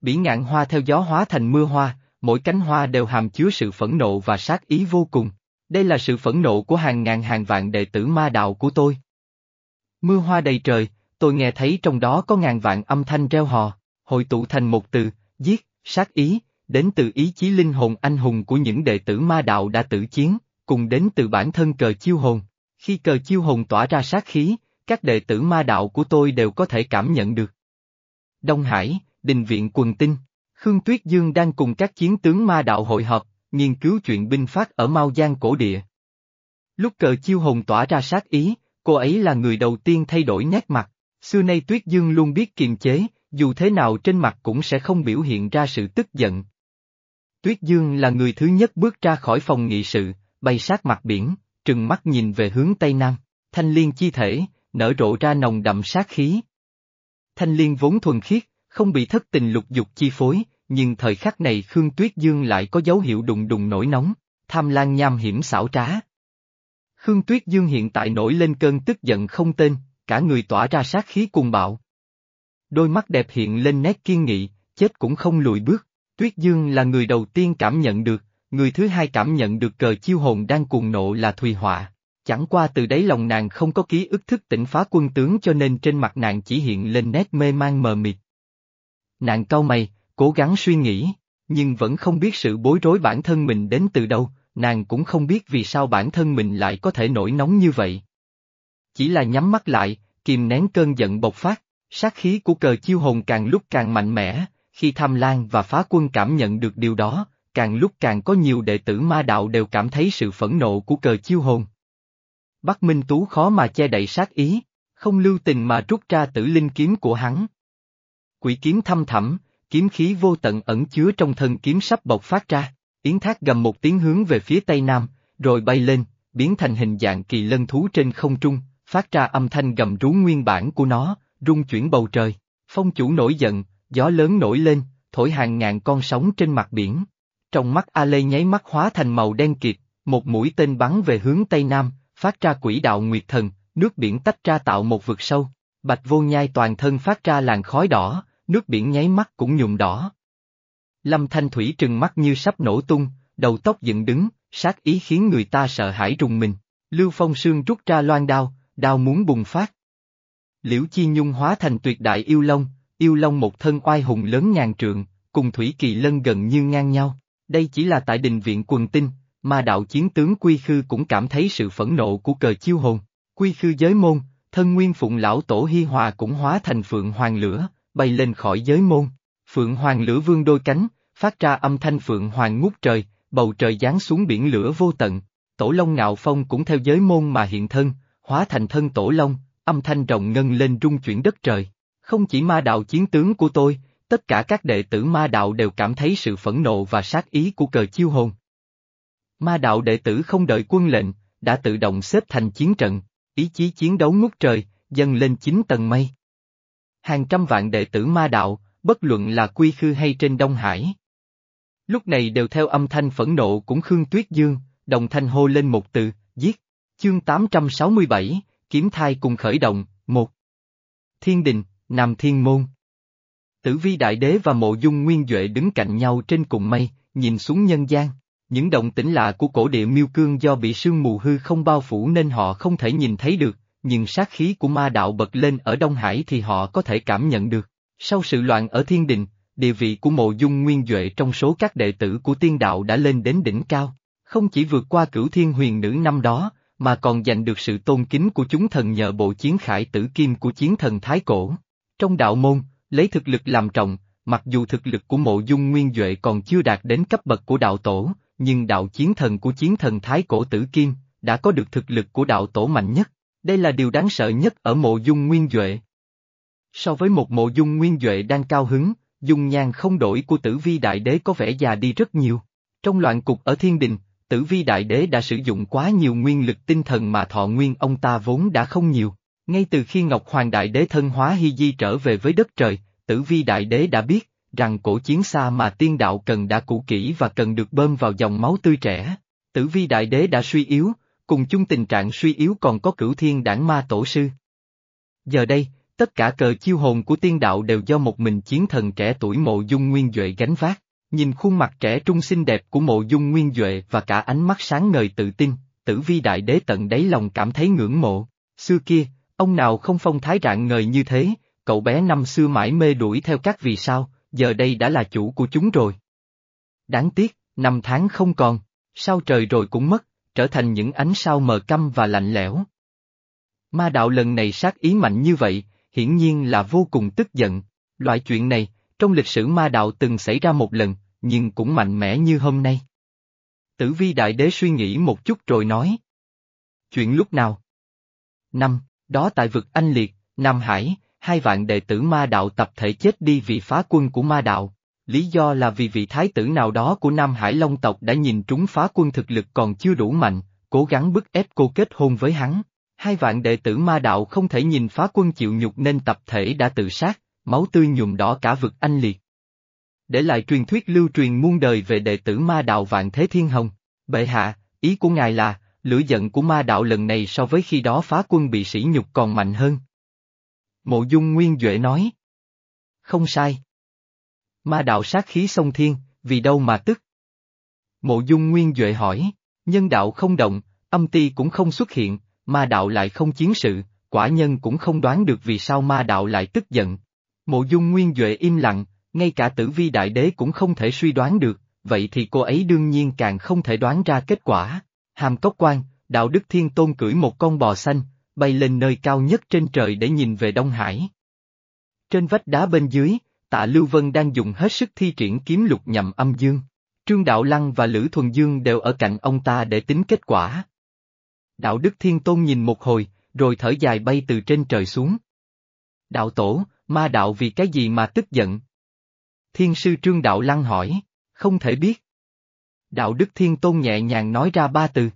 Bỉ ngạn hoa theo gió hóa thành mưa hoa, mỗi cánh hoa đều hàm chứa sự phẫn nộ và sát ý vô cùng. Đây là sự phẫn nộ của hàng ngàn hàng vạn đệ tử ma đạo của tôi. Mưa hoa đầy trời, tôi nghe thấy trong đó có ngàn vạn âm thanh reo hò, hội tụ thành một từ, giết, sát ý, đến từ ý chí linh hồn anh hùng của những đệ tử ma đạo đã tử chiến, cùng đến từ bản thân cờ chiêu hồn. Khi cờ chiêu hồn tỏa ra sát khí, các đệ tử ma đạo của tôi đều có thể cảm nhận được. Đông Hải, Đình Viện Quần Tinh, Khương Tuyết Dương đang cùng các chiến tướng ma đạo hội họp, nghiên cứu chuyện binh phát ở Mao Giang cổ địa. Lúc cờ chiêu hồn tỏa ra sát ý, cô ấy là người đầu tiên thay đổi nét mặt, xưa nay Tuyết Dương luôn biết kiềm chế, dù thế nào trên mặt cũng sẽ không biểu hiện ra sự tức giận. Tuyết Dương là người thứ nhất bước ra khỏi phòng nghị sự, bay sát mặt biển, trừng mắt nhìn về hướng Tây Nam, thanh liên chi thể, nở rộ ra nồng đậm sát khí. Thanh liên vốn thuần khiết, không bị thất tình lục dục chi phối, nhưng thời khắc này Khương Tuyết Dương lại có dấu hiệu đùng đùng nổi nóng, tham lan nham hiểm xảo trá. Khương Tuyết Dương hiện tại nổi lên cơn tức giận không tên, cả người tỏa ra sát khí cuồng bạo. Đôi mắt đẹp hiện lên nét kiên nghị, chết cũng không lùi bước, Tuyết Dương là người đầu tiên cảm nhận được, người thứ hai cảm nhận được cờ chiêu hồn đang cuồng nộ là Thùy Họa. Chẳng qua từ đấy lòng nàng không có ký ức thức tỉnh phá quân tướng cho nên trên mặt nàng chỉ hiện lên nét mê mang mờ mịt. Nàng cau mày, cố gắng suy nghĩ, nhưng vẫn không biết sự bối rối bản thân mình đến từ đâu, nàng cũng không biết vì sao bản thân mình lại có thể nổi nóng như vậy. Chỉ là nhắm mắt lại, kìm nén cơn giận bộc phát, sát khí của cờ chiêu hồn càng lúc càng mạnh mẽ, khi tham lan và phá quân cảm nhận được điều đó, càng lúc càng có nhiều đệ tử ma đạo đều cảm thấy sự phẫn nộ của cờ chiêu hồn. Bắc Minh Tú khó mà che đậy sát ý, không lưu tình mà rút ra tử linh kiếm của hắn. Quỷ kiếm thăm thẳm, kiếm khí vô tận ẩn chứa trong thân kiếm sắp bộc phát ra, Yến Thác gầm một tiếng hướng về phía tây nam, rồi bay lên, biến thành hình dạng kỳ lân thú trên không trung, phát ra âm thanh gầm rú nguyên bản của nó, rung chuyển bầu trời. Phong chủ nổi giận, gió lớn nổi lên, thổi hàng ngàn con sóng trên mặt biển. Trong mắt A Lê nháy mắt hóa thành màu đen kịt, một mũi tên bắn về hướng tây nam, phát ra quỹ đạo nguyệt thần, nước biển tách ra tạo một vực sâu. Bạch vô nhai toàn thân phát ra làn khói đỏ, nước biển nháy mắt cũng nhuộm đỏ. Lâm Thanh Thủy trừng mắt như sắp nổ tung, đầu tóc dựng đứng, sát ý khiến người ta sợ hãi rùng mình. Lưu Phong Sương rút ra loan đao, đao muốn bùng phát. Liễu Chi Nhung hóa thành tuyệt đại yêu long, yêu long một thân oai hùng lớn ngàn trượng, cùng Thủy Kỳ Lân gần như ngang nhau. Đây chỉ là tại đình viện quần tinh, mà đạo chiến tướng Quy Khư cũng cảm thấy sự phẫn nộ của cờ chiêu hồn. Quy Khư giới môn, thân nguyên phụng lão tổ Hi Hòa cũng hóa thành phượng hoàng lửa, bay lên khỏi giới môn. Phượng hoàng lửa vương đôi cánh, phát ra âm thanh phượng hoàng ngút trời, bầu trời giáng xuống biển lửa vô tận. Tổ Long Ngạo Phong cũng theo giới môn mà hiện thân, hóa thành thân Tổ Long, âm thanh rồng ngân lên rung chuyển đất trời. Không chỉ ma đạo chiến tướng của tôi, tất cả các đệ tử ma đạo đều cảm thấy sự phẫn nộ và sát ý của cờ chiêu hồn. Ma đạo đệ tử không đợi quân lệnh, đã tự động xếp thành chiến trận, ý chí chiến đấu ngút trời, dâng lên chín tầng mây. Hàng trăm vạn đệ tử ma đạo, bất luận là quy khư hay trên Đông Hải. Lúc này đều theo âm thanh phẫn nộ cũng Khương Tuyết Dương, đồng thanh hô lên một từ, giết. Chương 867, Kiếm thai cùng khởi động, một. Thiên đình, Nam Thiên Môn. Tử vi đại đế và mộ dung nguyên Duệ đứng cạnh nhau trên cùng mây, nhìn xuống nhân gian. Những động tĩnh lạ của cổ địa miêu cương do bị sương mù hư không bao phủ nên họ không thể nhìn thấy được, nhưng sát khí của ma đạo bật lên ở Đông Hải thì họ có thể cảm nhận được. Sau sự loạn ở thiên đình, địa vị của mộ dung nguyên Duệ trong số các đệ tử của tiên đạo đã lên đến đỉnh cao. Không chỉ vượt qua cửu thiên huyền nữ năm đó, mà còn giành được sự tôn kính của chúng thần nhờ bộ chiến khải tử kim của chiến thần Thái Cổ. Trong đạo môn, lấy thực lực làm trọng, mặc dù thực lực của mộ dung nguyên Duệ còn chưa đạt đến cấp bậc của đạo tổ, nhưng đạo chiến thần của chiến thần Thái Cổ Tử Kim, đã có được thực lực của đạo tổ mạnh nhất. Đây là điều đáng sợ nhất ở mộ dung nguyên Duệ. So với một mộ dung nguyên Duệ đang cao hứng, dung nhan không đổi của tử vi đại đế có vẻ già đi rất nhiều. Trong loạn cục ở thiên đình, tử vi đại đế đã sử dụng quá nhiều nguyên lực tinh thần mà thọ nguyên ông ta vốn đã không nhiều. Ngay từ khi Ngọc Hoàng Đại Đế thân hóa Hy Di trở về với đất trời, tử vi Đại Đế đã biết, rằng cổ chiến xa mà tiên đạo cần đã cũ kỹ và cần được bơm vào dòng máu tươi trẻ. Tử vi Đại Đế đã suy yếu, cùng chung tình trạng suy yếu còn có cửu thiên đảng ma tổ sư. Giờ đây, tất cả cờ chiêu hồn của tiên đạo đều do một mình chiến thần trẻ tuổi mộ dung nguyên Duệ gánh vác. Nhìn khuôn mặt trẻ trung xinh đẹp của mộ dung nguyên Duệ và cả ánh mắt sáng ngời tự tin, tử vi đại đế tận đáy lòng cảm thấy ngưỡng mộ. Xưa kia, ông nào không phong thái rạng ngời như thế, cậu bé năm xưa mãi mê đuổi theo các vì sao, giờ đây đã là chủ của chúng rồi. Đáng tiếc, năm tháng không còn, sao trời rồi cũng mất, trở thành những ánh sao mờ căm và lạnh lẽo. Ma đạo lần này sát ý mạnh như vậy, hiển nhiên là vô cùng tức giận. Loại chuyện này, trong lịch sử ma đạo từng xảy ra một lần, nhưng cũng mạnh mẽ như hôm nay. Tử vi đại đế suy nghĩ một chút rồi nói. Chuyện lúc nào? Năm, đó tại vực Anh Liệt, Nam Hải, hai vạn đệ tử ma đạo tập thể chết đi vì phá quân của ma đạo. Lý do là vì vị thái tử nào đó của Nam Hải Long tộc đã nhìn trúng phá quân thực lực còn chưa đủ mạnh, cố gắng bức ép cô kết hôn với hắn. Hai vạn đệ tử ma đạo không thể nhìn phá quân chịu nhục nên tập thể đã tự sát, máu tươi nhuộm đỏ cả vực anh liệt. Để lại truyền thuyết lưu truyền muôn đời về đệ tử ma đạo vạn thế thiên hồng. Bệ hạ, ý của ngài là, lửa giận của ma đạo lần này so với khi đó phá quân bị sỉ nhục còn mạnh hơn. Mộ dung nguyên Duệ nói. Không sai. Ma đạo sát khí sông thiên, vì đâu mà tức? Mộ dung nguyên Duệ hỏi, nhân đạo không động, âm ti cũng không xuất hiện, ma đạo lại không chiến sự, quả nhân cũng không đoán được vì sao ma đạo lại tức giận. Mộ dung nguyên Duệ im lặng, ngay cả tử vi đại đế cũng không thể suy đoán được, vậy thì cô ấy đương nhiên càng không thể đoán ra kết quả. Hàm Cốc Quan, Đạo Đức Thiên Tôn cưỡi một con bò xanh, bay lên nơi cao nhất trên trời để nhìn về Đông Hải. Trên vách đá bên dưới, tạ Lưu Vân đang dùng hết sức thi triển kiếm lục nhằm âm dương. Trương Đạo Lăng và Lữ Thuần Dương đều ở cạnh ông ta để tính kết quả. Đạo Đức Thiên Tôn nhìn một hồi, rồi thở dài bay từ trên trời xuống. Đạo Tổ, ma đạo vì cái gì mà tức giận? Thiên sư Trương Đạo Lăng hỏi, không thể biết. Đạo Đức Thiên Tôn nhẹ nhàng nói ra ba từ.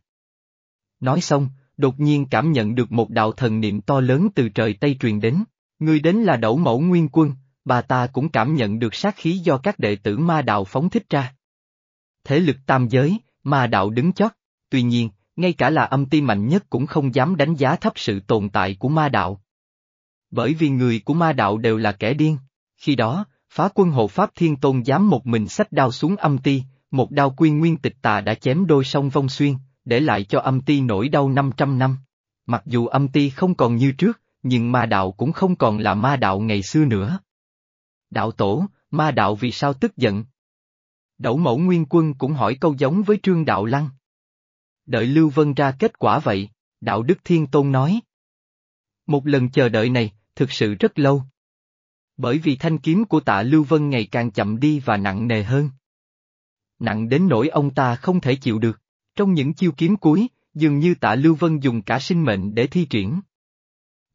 Nói xong, đột nhiên cảm nhận được một đạo thần niệm to lớn từ trời Tây truyền đến. Người đến là đẩu mẫu nguyên quân, bà ta cũng cảm nhận được sát khí do các đệ tử ma đạo phóng thích ra. Thế lực tam giới, ma đạo đứng chót, tuy nhiên, ngay cả là âm ti mạnh nhất cũng không dám đánh giá thấp sự tồn tại của ma đạo. Bởi vì người của ma đạo đều là kẻ điên. Khi đó, phá quân hộ Pháp Thiên Tôn dám một mình sách đao xuống âm ti, một đao quy nguyên tịch tà đã chém đôi sông vong xuyên, để lại cho âm ti nỗi đau 500 năm. Mặc dù âm ti không còn như trước, nhưng ma đạo cũng không còn là ma đạo ngày xưa nữa. Đạo tổ, ma đạo vì sao tức giận? Đẩu mẫu nguyên quân cũng hỏi câu giống với trương đạo lăng. Đợi Lưu Vân ra kết quả vậy, đạo đức thiên tôn nói. Một lần chờ đợi này, thực sự rất lâu. Bởi vì thanh kiếm của tạ Lưu Vân ngày càng chậm đi và nặng nề hơn. Nặng đến nỗi ông ta không thể chịu được. Trong những chiêu kiếm cuối, dường như tạ Lưu Vân dùng cả sinh mệnh để thi triển.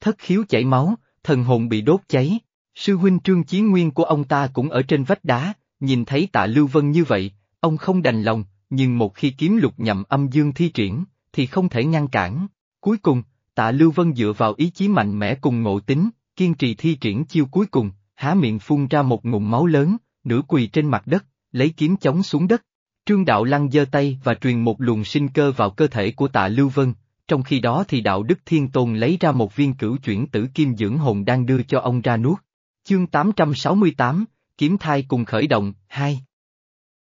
Thất khiếu chảy máu, thần hồn bị đốt cháy. Sư huynh Trương Chí Nguyên của ông ta cũng ở trên vách đá, nhìn thấy tạ Lưu Vân như vậy, ông không đành lòng, nhưng một khi kiếm lục nhậm âm dương thi triển, thì không thể ngăn cản. Cuối cùng, tạ Lưu Vân dựa vào ý chí mạnh mẽ cùng ngộ tính, kiên trì thi triển chiêu cuối cùng, há miệng phun ra một ngụm máu lớn, nửa quỳ trên mặt đất, lấy kiếm chống xuống đất. Trương Đạo Lăng giơ tay và truyền một luồng sinh cơ vào cơ thể của tạ Lưu Vân, trong khi đó thì Đạo Đức Thiên Tôn lấy ra một viên cửu chuyển tử kim dưỡng hồn đang đưa cho ông ra nuốt. Chương 868, Kiếm thai cùng khởi động, 2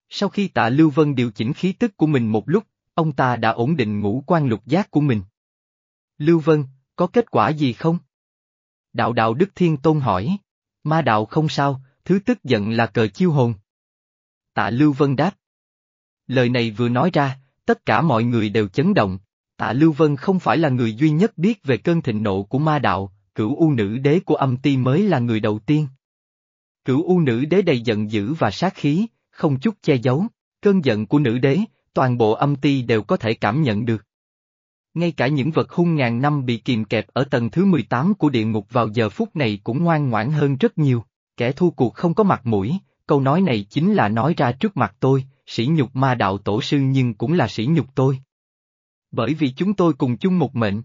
Sau khi tạ Lưu Vân điều chỉnh khí tức của mình một lúc, ông ta đã ổn định ngũ quan lục giác của mình. Lưu Vân, có kết quả gì không? Đạo đạo Đức Thiên Tôn hỏi. Ma đạo không sao, thứ tức giận là cờ chiêu hồn. Tạ Lưu Vân đáp. Lời này vừa nói ra, tất cả mọi người đều chấn động. Tạ Lưu Vân không phải là người duy nhất biết về cơn thịnh nộ của ma đạo, cửu u nữ đế của âm ti mới là người đầu tiên. Cửu u nữ đế đầy giận dữ và sát khí, không chút che giấu, cơn giận của nữ đế, toàn bộ âm ti đều có thể cảm nhận được. Ngay cả những vật hung ngàn năm bị kìm kẹp ở tầng thứ 18 của địa ngục vào giờ phút này cũng ngoan ngoãn hơn rất nhiều, kẻ thua cuộc không có mặt mũi, câu nói này chính là nói ra trước mặt tôi, sỉ nhục ma đạo tổ sư nhưng cũng là sỉ nhục tôi. Bởi vì chúng tôi cùng chung một mệnh,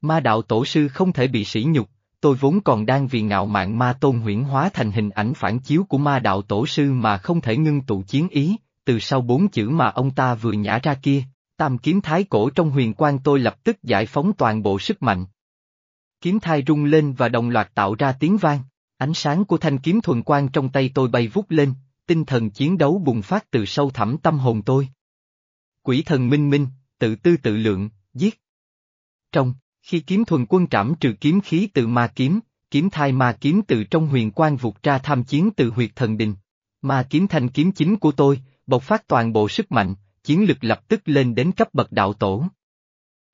ma đạo tổ sư không thể bị sỉ nhục, tôi vốn còn đang vì ngạo mạn ma tôn huyễn hóa thành hình ảnh phản chiếu của ma đạo tổ sư mà không thể ngưng tụ chiến ý, từ sau bốn chữ mà ông ta vừa nhả ra kia, tam kiếm thái cổ trong huyền quan tôi lập tức giải phóng toàn bộ sức mạnh. Kiếm thai rung lên và đồng loạt tạo ra tiếng vang, ánh sáng của thanh kiếm thuần quang trong tay tôi bay vút lên, tinh thần chiến đấu bùng phát từ sâu thẳm tâm hồn tôi. Quỷ thần minh minh, tự tư tự lượng, giết. Trong, khi kiếm thuần quân trảm trừ kiếm khí từ ma kiếm, kiếm thai ma kiếm từ trong huyền quan vụt ra tham chiến từ huyệt thần đình. Ma kiếm thanh kiếm chính của tôi, bộc phát toàn bộ sức mạnh, chiến lực lập tức lên đến cấp bậc đạo tổ.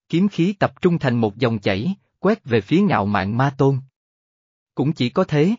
Kiếm khí tập trung thành một dòng chảy, quét về phía ngạo mạn ma tôn. Cũng chỉ có thế.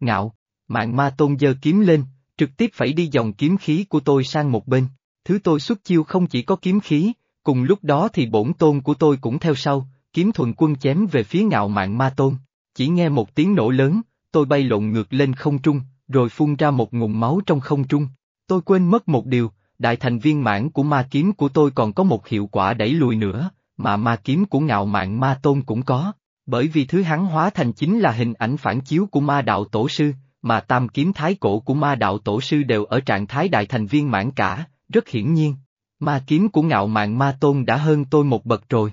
Ngạo, mạng ma tôn giơ kiếm lên, trực tiếp phải đi dòng kiếm khí của tôi sang một bên. Thứ tôi xuất chiêu không chỉ có kiếm khí, cùng lúc đó thì bổn tôn của tôi cũng theo sau, kiếm thuần quân chém về phía ngạo mạng ma tôn. Chỉ nghe một tiếng nổ lớn, tôi bay lộn ngược lên không trung, rồi phun ra một ngụm máu trong không trung. Tôi quên mất một điều, đại thành viên mãn của ma kiếm của tôi còn có một hiệu quả đẩy lùi nữa, mà ma kiếm của ngạo mạng ma tôn cũng có, bởi vì thứ hắn hóa thành chính là hình ảnh phản chiếu của ma đạo tổ sư, mà tam kiếm thái cổ của ma đạo tổ sư đều ở trạng thái đại thành viên mãn cả, rất hiển nhiên, ma kiếm của ngạo mạn ma tôn đã hơn tôi một bậc rồi.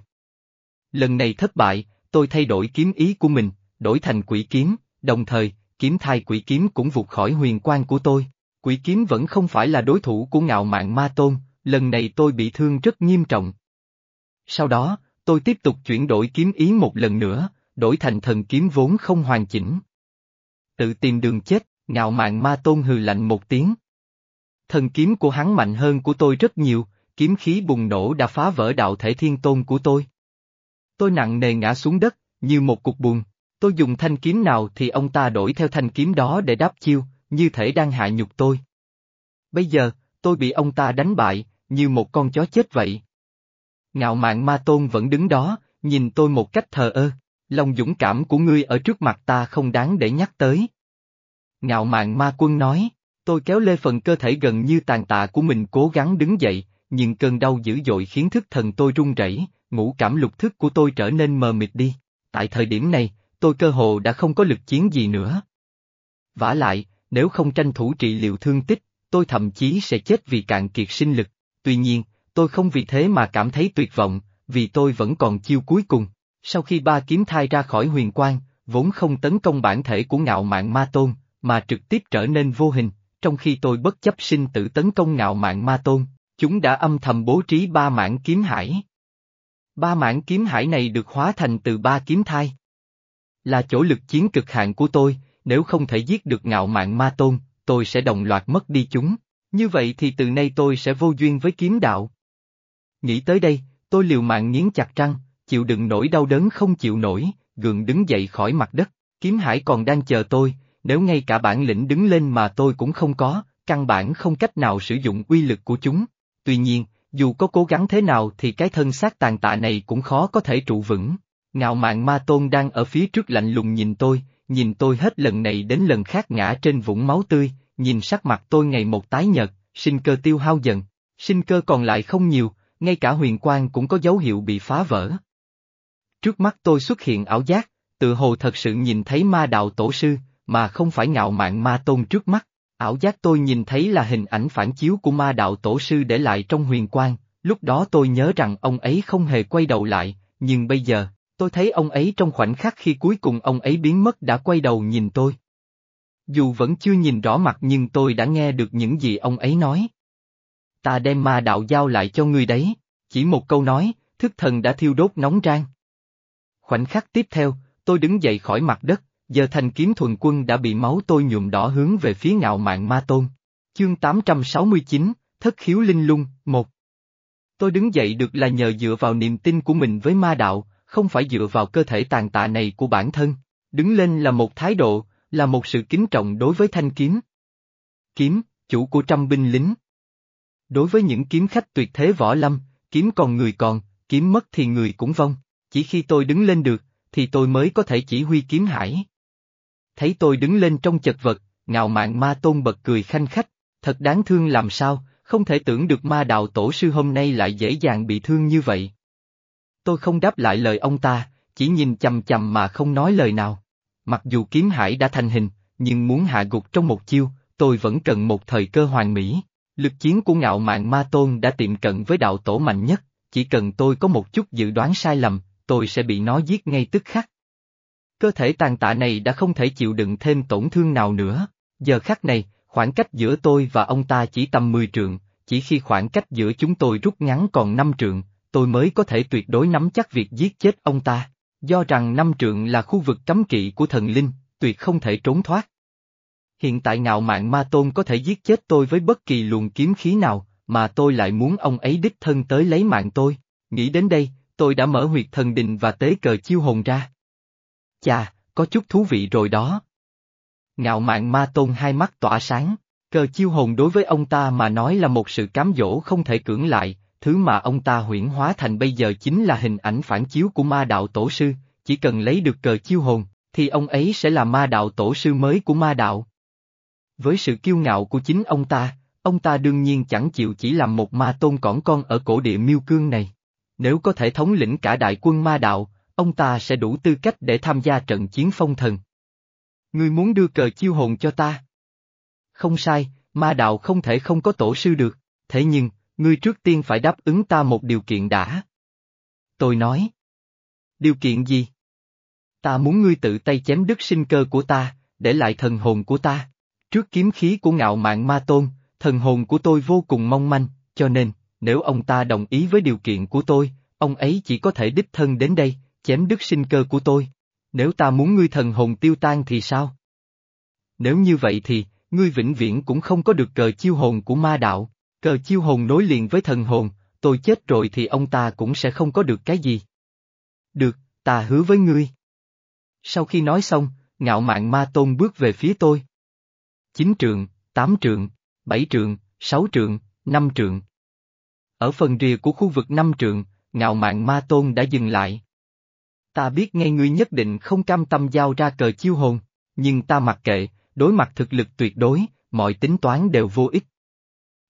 Lần này thất bại, tôi thay đổi kiếm ý của mình, đổi thành quỷ kiếm, đồng thời, kiếm thai quỷ kiếm cũng vụt khỏi huyền quan của tôi. Quỷ kiếm vẫn không phải là đối thủ của ngạo mạn ma tôn, lần này tôi bị thương rất nghiêm trọng. Sau đó, tôi tiếp tục chuyển đổi kiếm ý một lần nữa, đổi thành thần kiếm vốn không hoàn chỉnh. Tự tìm đường chết, ngạo mạn ma tôn hừ lạnh một tiếng. Thần kiếm của hắn mạnh hơn của tôi rất nhiều, kiếm khí bùng nổ đã phá vỡ đạo thể thiên tôn của tôi. Tôi nặng nề ngã xuống đất, như một cục bùn. Tôi dùng thanh kiếm nào thì ông ta đổi theo thanh kiếm đó để đáp chiêu, như thể đang hạ nhục tôi. Bây giờ, tôi bị ông ta đánh bại, như một con chó chết vậy. Ngạo mạn ma tôn vẫn đứng đó, nhìn tôi một cách thờ ơ, lòng dũng cảm của ngươi ở trước mặt ta không đáng để nhắc tới. Ngạo mạn ma quân nói, tôi kéo lê phần cơ thể gần như tàn tạ của mình cố gắng đứng dậy, nhưng cơn đau dữ dội khiến thức thần tôi run rẩy, ngũ cảm lục thức của tôi trở nên mờ mịt đi. Tại thời điểm này, tôi cơ hồ đã không có lực chiến gì nữa. vả lại, nếu không tranh thủ trị liệu thương tích, tôi thậm chí sẽ chết vì cạn kiệt sinh lực. Tuy nhiên, tôi không vì thế mà cảm thấy tuyệt vọng, vì tôi vẫn còn chiêu cuối cùng. Sau khi ba kiếm thai ra khỏi huyền quang, vốn không tấn công bản thể của ngạo mạn ma tôn, mà trực tiếp trở nên vô hình, trong khi tôi bất chấp sinh tử tấn công ngạo mạn ma tôn, chúng đã âm thầm bố trí ba mảng kiếm hải. Ba mảng kiếm hải này được hóa thành từ ba kiếm thai. Là chỗ lực chiến cực hạn của tôi, nếu không thể giết được ngạo mạn ma tôn, tôi sẽ đồng loạt mất đi chúng. Như vậy thì từ nay tôi sẽ vô duyên với kiếm đạo. Nghĩ tới đây, tôi liều mạng nghiến chặt răng, chịu đựng nỗi đau đớn không chịu nổi, gượng đứng dậy khỏi mặt đất, kiếm hải còn đang chờ tôi, nếu ngay cả bản lĩnh đứng lên mà tôi cũng không có, căn bản không cách nào sử dụng uy lực của chúng. Tuy nhiên, dù có cố gắng thế nào thì cái thân xác tàn tạ này cũng khó có thể trụ vững. Ngạo mạn ma tôn đang ở phía trước lạnh lùng nhìn tôi, nhìn tôi hết lần này đến lần khác ngã trên vũng máu tươi, nhìn sắc mặt tôi ngày một tái nhợt, sinh cơ tiêu hao dần, sinh cơ còn lại không nhiều, ngay cả huyền quang cũng có dấu hiệu bị phá vỡ. Trước mắt tôi xuất hiện ảo giác, tự hồ thật sự nhìn thấy ma đạo tổ sư, mà không phải ngạo mạn ma tôn trước mắt. Ảo giác tôi nhìn thấy là hình ảnh phản chiếu của ma đạo tổ sư để lại trong huyền quang, lúc đó tôi nhớ rằng ông ấy không hề quay đầu lại, nhưng bây giờ, tôi thấy ông ấy trong khoảnh khắc khi cuối cùng ông ấy biến mất đã quay đầu nhìn tôi. Dù vẫn chưa nhìn rõ mặt nhưng tôi đã nghe được những gì ông ấy nói. Ta đem ma đạo giao lại cho ngươi đấy, chỉ một câu nói, thức thần đã thiêu đốt nóng rang. Khoảnh khắc tiếp theo, tôi đứng dậy khỏi mặt đất, giờ thanh kiếm thuần quân đã bị máu tôi nhuộm đỏ hướng về phía ngạo mạn ma tôn. Chương 869, Thất khiếu linh lung, một. Tôi đứng dậy được là nhờ dựa vào niềm tin của mình với ma đạo, không phải dựa vào cơ thể tàn tạ này của bản thân. Đứng lên là một thái độ, là một sự kính trọng đối với thanh kiếm. Kiếm, chủ của trăm binh lính. Đối với những kiếm khách tuyệt thế võ lâm, kiếm còn người còn, kiếm mất thì người cũng vong. Chỉ khi tôi đứng lên được, thì tôi mới có thể chỉ huy kiếm hải. Thấy tôi đứng lên trong chật vật, ngạo mạn ma tôn bật cười khanh khách, thật đáng thương làm sao, không thể tưởng được ma đạo tổ sư hôm nay lại dễ dàng bị thương như vậy. Tôi không đáp lại lời ông ta, chỉ nhìn chầm chầm mà không nói lời nào. Mặc dù kiếm hải đã thành hình, nhưng muốn hạ gục trong một chiêu, tôi vẫn cần một thời cơ hoàn mỹ. Lực chiến của ngạo mạn ma tôn đã tiệm cận với đạo tổ mạnh nhất, chỉ cần tôi có một chút dự đoán sai lầm, tôi sẽ bị nó giết ngay tức khắc. Cơ thể tàn tạ này đã không thể chịu đựng thêm tổn thương nào nữa, giờ khắc này, khoảng cách giữa tôi và ông ta chỉ tầm 10 trượng, chỉ khi khoảng cách giữa chúng tôi rút ngắn còn 5 trượng, tôi mới có thể tuyệt đối nắm chắc việc giết chết ông ta, do rằng năm trượng là khu vực cấm kỵ của thần linh, tuyệt không thể trốn thoát. Hiện tại ngạo mạn ma tôn có thể giết chết tôi với bất kỳ luồng kiếm khí nào, mà tôi lại muốn ông ấy đích thân tới lấy mạng tôi. Nghĩ đến đây, tôi đã mở huyệt thần đình và tế cờ chiêu hồn ra. Chà, có chút thú vị rồi đó. Ngạo mạn ma tôn hai mắt tỏa sáng, cờ chiêu hồn đối với ông ta mà nói là một sự cám dỗ không thể cưỡng lại, thứ mà ông ta huyễn hóa thành bây giờ chính là hình ảnh phản chiếu của ma đạo tổ sư, chỉ cần lấy được cờ chiêu hồn, thì ông ấy sẽ là ma đạo tổ sư mới của ma đạo. Với sự kiêu ngạo của chính ông ta, ông ta đương nhiên chẳng chịu chỉ làm một ma tôn cỏn con ở cổ địa miêu cương này. Nếu có thể thống lĩnh cả đại quân ma đạo, ông ta sẽ đủ tư cách để tham gia trận chiến phong thần. Ngươi muốn đưa cờ chiêu hồn cho ta? Không sai, ma đạo không thể không có tổ sư được, thế nhưng, ngươi trước tiên phải đáp ứng ta một điều kiện đã. Tôi nói. Điều kiện gì? Ta muốn ngươi tự tay chém đứt sinh cơ của ta, để lại thần hồn của ta. Trước kiếm khí của ngạo mạn ma tôn, thần hồn của tôi vô cùng mong manh, cho nên, nếu ông ta đồng ý với điều kiện của tôi, ông ấy chỉ có thể đích thân đến đây, chém đứt sinh cơ của tôi. Nếu ta muốn ngươi thần hồn tiêu tan thì sao? Nếu như vậy thì, ngươi vĩnh viễn cũng không có được cờ chiêu hồn của ma đạo. Cờ chiêu hồn nối liền với thần hồn, tôi chết rồi thì ông ta cũng sẽ không có được cái gì. Được, ta hứa với ngươi. Sau khi nói xong, ngạo mạn ma tôn bước về phía tôi. Chín trượng, tám trượng, bảy trượng, sáu trượng, năm trượng. Ở phần rìa của khu vực năm trượng, ngạo mạn ma tôn đã dừng lại. Ta biết ngay ngươi nhất định không cam tâm giao ra cờ chiêu hồn, nhưng ta mặc kệ, đối mặt thực lực tuyệt đối, mọi tính toán đều vô ích.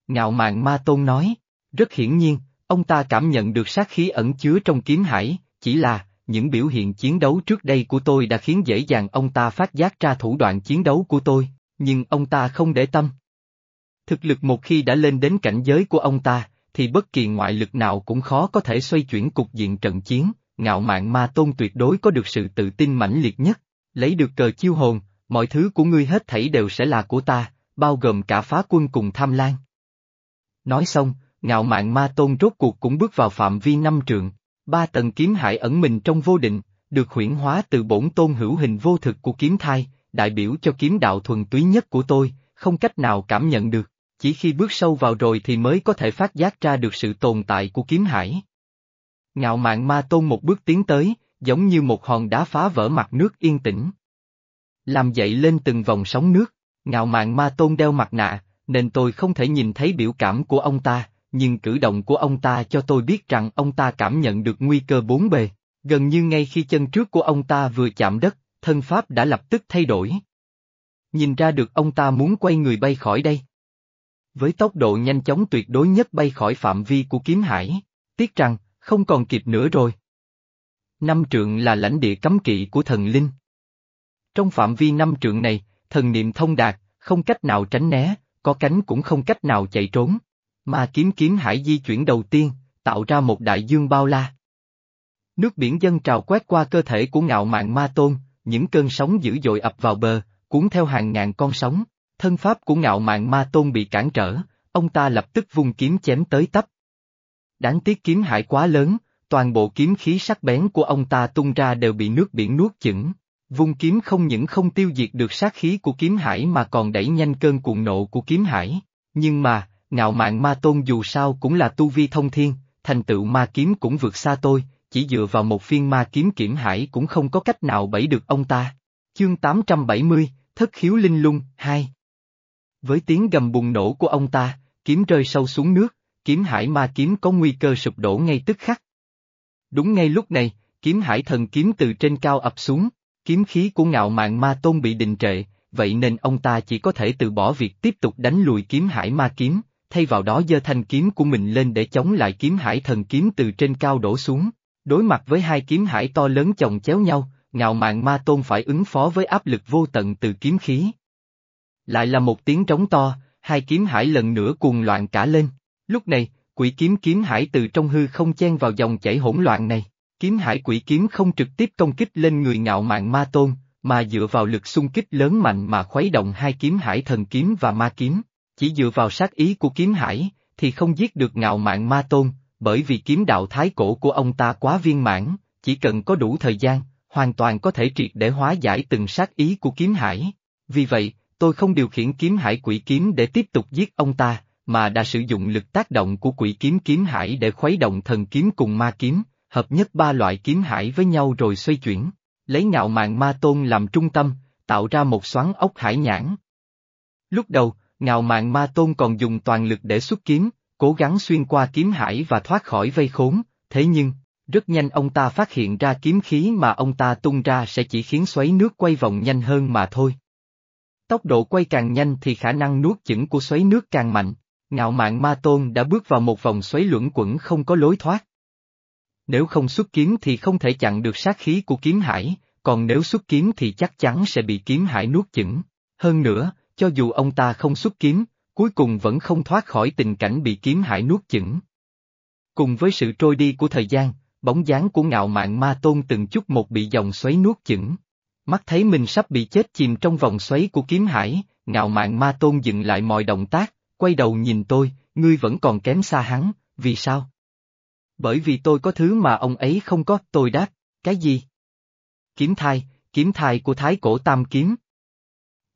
Ngạo mạn ma tôn nói, rất hiển nhiên, ông ta cảm nhận được sát khí ẩn chứa trong kiếm hải, chỉ là, những biểu hiện chiến đấu trước đây của tôi đã khiến dễ dàng ông ta phát giác ra thủ đoạn chiến đấu của tôi, nhưng ông ta không để tâm. Thực lực một khi đã lên đến cảnh giới của ông ta, thì bất kỳ ngoại lực nào cũng khó có thể xoay chuyển cục diện trận chiến, ngạo mạn ma tôn tuyệt đối có được sự tự tin mãnh liệt nhất. Lấy được cờ chiêu hồn, mọi thứ của ngươi hết thảy đều sẽ là của ta, bao gồm cả phá quân cùng tham lan. Nói xong, ngạo mạn ma tôn rốt cuộc cũng bước vào phạm vi năm trượng, ba tầng kiếm hải ẩn mình trong vô định, được huyển hóa từ bổn tôn hữu hình vô thực của kiếm thai, đại biểu cho kiếm đạo thuần túy nhất của tôi, không cách nào cảm nhận được, chỉ khi bước sâu vào rồi thì mới có thể phát giác ra được sự tồn tại của kiếm hải. Ngạo mạn ma tôn một bước tiến tới, giống như một hòn đá phá vỡ mặt nước yên tĩnh. Làm dậy lên từng vòng sóng nước, ngạo mạn ma tôn đeo mặt nạ, nên tôi không thể nhìn thấy biểu cảm của ông ta, nhưng cử động của ông ta cho tôi biết rằng ông ta cảm nhận được nguy cơ bốn bề. Gần như ngay khi chân trước của ông ta vừa chạm đất, thân pháp đã lập tức thay đổi. Nhìn ra được ông ta muốn quay người bay khỏi đây. Với tốc độ nhanh chóng tuyệt đối nhất bay khỏi phạm vi của kiếm hải, tiếc rằng, không còn kịp nữa rồi. Năm trượng là lãnh địa cấm kỵ của thần linh. Trong phạm vi năm trượng này, thần niệm thông đạt, không cách nào tránh né, có cánh cũng không cách nào chạy trốn. Mà kiếm kiếm hải di chuyển đầu tiên, tạo ra một đại dương bao la. Nước biển dân trào quét qua cơ thể của ngạo mạn ma tôn, những cơn sóng dữ dội ập vào bờ, cuốn theo hàng ngàn con sóng, thân pháp của ngạo mạn ma tôn bị cản trở, ông ta lập tức vung kiếm chém tới tấp. Đáng tiếc kiếm hải quá lớn, toàn bộ kiếm khí sắc bén của ông ta tung ra đều bị nước biển nuốt chửng. Vung kiếm không những không tiêu diệt được sát khí của kiếm hải mà còn đẩy nhanh cơn cuồng nộ của kiếm hải. Nhưng mà, ngạo mạn ma tôn dù sao cũng là tu vi thông thiên, thành tựu ma kiếm cũng vượt xa tôi, chỉ dựa vào một phiên ma kiếm kiểm hải cũng không có cách nào bẫy được ông ta. Chương 870, Thất khiếu linh lung, 2 Với tiếng gầm bùng nổ của ông ta, kiếm rơi sâu xuống nước, kiếm hải ma kiếm có nguy cơ sụp đổ ngay tức khắc. Đúng ngay lúc này, kiếm hải thần kiếm từ trên cao ập xuống, kiếm khí của ngạo mạn ma tôn bị đình trệ, vậy nên ông ta chỉ có thể từ bỏ việc tiếp tục đánh lùi kiếm hải ma kiếm, thay vào đó giơ thanh kiếm của mình lên để chống lại kiếm hải thần kiếm từ trên cao đổ xuống. Đối mặt với hai kiếm hải to lớn chồng chéo nhau, ngạo mạn ma tôn phải ứng phó với áp lực vô tận từ kiếm khí. Lại là một tiếng trống to, hai kiếm hải lần nữa cuồng loạn cả lên. Lúc này, quỷ kiếm kiếm hải từ trong hư không chen vào dòng chảy hỗn loạn này. Kiếm hải quỷ kiếm không trực tiếp công kích lên người ngạo mạn ma tôn, mà dựa vào lực xung kích lớn mạnh mà khuấy động hai kiếm hải thần kiếm và ma kiếm. Chỉ dựa vào sát ý của kiếm hải, thì không giết được ngạo mạn ma tôn, bởi vì kiếm đạo thái cổ của ông ta quá viên mãn, chỉ cần có đủ thời gian, hoàn toàn có thể triệt để hóa giải từng sát ý của kiếm hải. Vì vậy, tôi không điều khiển kiếm hải quỷ kiếm để tiếp tục giết ông ta, mà đã sử dụng lực tác động của quỷ kiếm kiếm hải để khuấy động thần kiếm cùng ma kiếm, hợp nhất ba loại kiếm hải với nhau rồi xoay chuyển, lấy ngạo mạn ma tôn làm trung tâm, tạo ra một xoắn ốc hải nhãn. Lúc đầu, ngạo mạn ma tôn còn dùng toàn lực để xuất kiếm, cố gắng xuyên qua kiếm hải và thoát khỏi vây khốn, thế nhưng, rất nhanh ông ta phát hiện ra kiếm khí mà ông ta tung ra sẽ chỉ khiến xoáy nước quay vòng nhanh hơn mà thôi. Tốc độ quay càng nhanh thì khả năng nuốt chửng của xoáy nước càng mạnh, ngạo mạn ma tôn đã bước vào một vòng xoáy luẩn quẩn không có lối thoát. Nếu không xuất kiếm thì không thể chặn được sát khí của kiếm hải, còn nếu xuất kiếm thì chắc chắn sẽ bị kiếm hải nuốt chửng. Hơn nữa, cho dù ông ta không xuất kiếm, cuối cùng vẫn không thoát khỏi tình cảnh bị kiếm hải nuốt chửng. Cùng với sự trôi đi của thời gian, bóng dáng của ngạo mạn ma tôn từng chút một bị dòng xoáy nuốt chửng. Mắt thấy mình sắp bị chết chìm trong vòng xoáy của kiếm hải, ngạo mạn ma tôn dừng lại mọi động tác, quay đầu nhìn tôi, ngươi vẫn còn kém xa hắn, vì sao? Bởi vì tôi có thứ mà ông ấy không có, tôi đáp, cái gì? Kiếm thai, kiếm thai của thái cổ tam kiếm.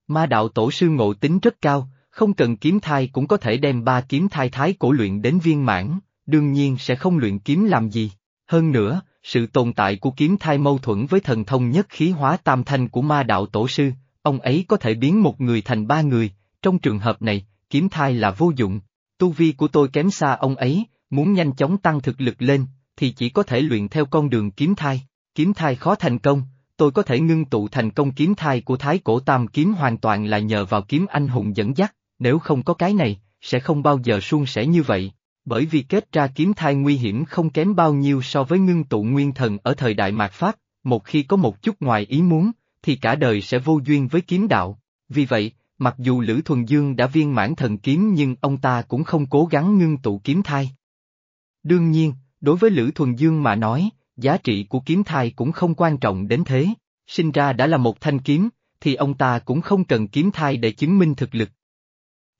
Ma đạo tổ sư ngộ tính rất cao, không cần kiếm thai cũng có thể đem ba kiếm thai thái cổ luyện đến viên mãn, đương nhiên sẽ không luyện kiếm làm gì. Hơn nữa, sự tồn tại của kiếm thai mâu thuẫn với thần thông nhất khí hóa tam thanh của ma đạo tổ sư, ông ấy có thể biến một người thành ba người, trong trường hợp này, kiếm thai là vô dụng. Tu vi của tôi kém xa ông ấy, muốn nhanh chóng tăng thực lực lên, thì chỉ có thể luyện theo con đường kiếm thai. Kiếm thai khó thành công, tôi có thể ngưng tụ thành công kiếm thai của thái cổ tam kiếm hoàn toàn là nhờ vào kiếm anh hùng dẫn dắt, nếu không có cái này, sẽ không bao giờ suôn sẻ như vậy. Bởi vì kết ra kiếm thai nguy hiểm không kém bao nhiêu so với ngưng tụ nguyên thần ở thời đại mạt Pháp, một khi có một chút ngoài ý muốn, thì cả đời sẽ vô duyên với kiếm đạo. Vì vậy, mặc dù Lữ Thuần Dương đã viên mãn thần kiếm nhưng ông ta cũng không cố gắng ngưng tụ kiếm thai. Đương nhiên, đối với Lữ Thuần Dương mà nói, giá trị của kiếm thai cũng không quan trọng đến thế. sinh ra đã là một thanh kiếm, thì ông ta cũng không cần kiếm thai để chứng minh thực lực.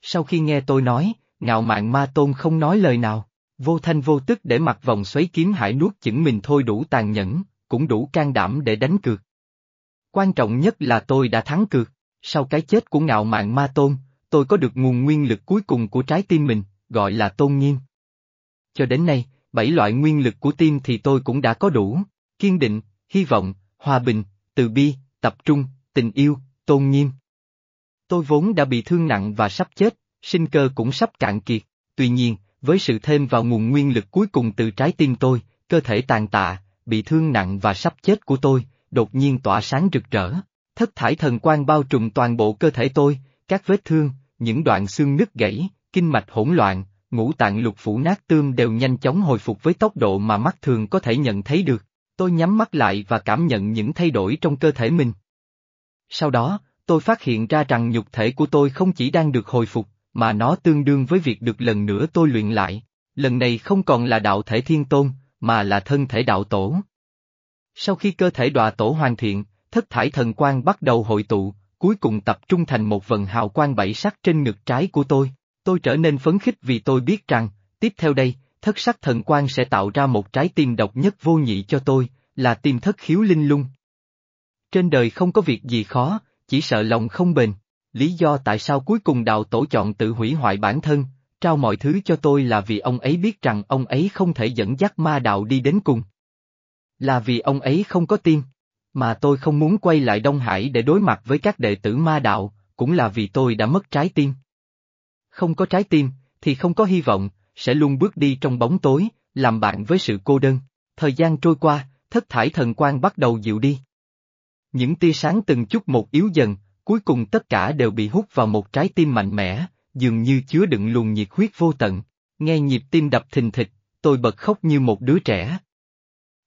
Sau khi nghe tôi nói, ngạo mạn ma tôn không nói lời nào, vô thanh vô tức để mặc vòng xoáy kiếm hải nuốt chửng mình thôi đủ tàn nhẫn, cũng đủ can đảm để đánh cược. Quan trọng nhất là tôi đã thắng cược, sau cái chết của ngạo mạn ma tôn, tôi có được nguồn nguyên lực cuối cùng của trái tim mình, gọi là tôn nghiêm. Cho đến nay, bảy loại nguyên lực của tim thì tôi cũng đã có đủ, kiên định, hy vọng, hòa bình, từ bi, tập trung, tình yêu, tôn nghiêm. Tôi vốn đã bị thương nặng và sắp chết, sinh cơ cũng sắp cạn kiệt, tuy nhiên, với sự thêm vào nguồn nguyên lực cuối cùng từ trái tim tôi, cơ thể tàn tạ, bị thương nặng và sắp chết của tôi, đột nhiên tỏa sáng rực rỡ. Thất thải thần quang bao trùm toàn bộ cơ thể tôi, các vết thương, những đoạn xương nứt gãy, kinh mạch hỗn loạn, ngũ tạng lục phủ nát tươm đều nhanh chóng hồi phục với tốc độ mà mắt thường có thể nhận thấy được. Tôi nhắm mắt lại và cảm nhận những thay đổi trong cơ thể mình. Sau đó, tôi phát hiện ra rằng nhục thể của tôi không chỉ đang được hồi phục, mà nó tương đương với việc được lần nữa tôi luyện lại. Lần này không còn là đạo thể thiên tôn, mà là thân thể đạo tổ. Sau khi cơ thể đọa tổ hoàn thiện, thất thải thần quang bắt đầu hội tụ, cuối cùng tập trung thành một vần hào quang bảy sắc trên ngực trái của tôi. Tôi trở nên phấn khích vì tôi biết rằng, tiếp theo đây, thất sắc thần quang sẽ tạo ra một trái tim độc nhất vô nhị cho tôi, là tim thất khiếu linh lung. Trên đời không có việc gì khó, chỉ sợ lòng không bền. Lý do tại sao cuối cùng đạo tổ chọn tự hủy hoại bản thân, trao mọi thứ cho tôi là vì ông ấy biết rằng ông ấy không thể dẫn dắt ma đạo đi đến cùng. Là vì ông ấy không có tim. Mà tôi không muốn quay lại Đông Hải để đối mặt với các đệ tử ma đạo, cũng là vì tôi đã mất trái tim. Không có trái tim, thì không có hy vọng, sẽ luôn bước đi trong bóng tối, làm bạn với sự cô đơn. Thời gian trôi qua, thất thải thần quang bắt đầu dịu đi. Những tia sáng từng chút một yếu dần, cuối cùng tất cả đều bị hút vào một trái tim mạnh mẽ, dường như chứa đựng luồng nhiệt huyết vô tận. Nghe nhịp tim đập thình thịch, tôi bật khóc như một đứa trẻ.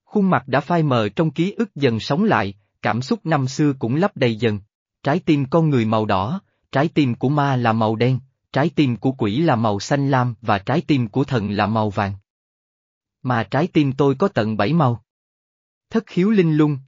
Khuôn mặt đã phai mờ trong ký ức dần sống lại, cảm xúc năm xưa cũng lấp đầy dần. Trái tim con người màu đỏ, trái tim của ma là màu đen, trái tim của quỷ là màu xanh lam và trái tim của thần là màu vàng. Mà trái tim tôi có tận bảy màu. Thất khiếu linh lung,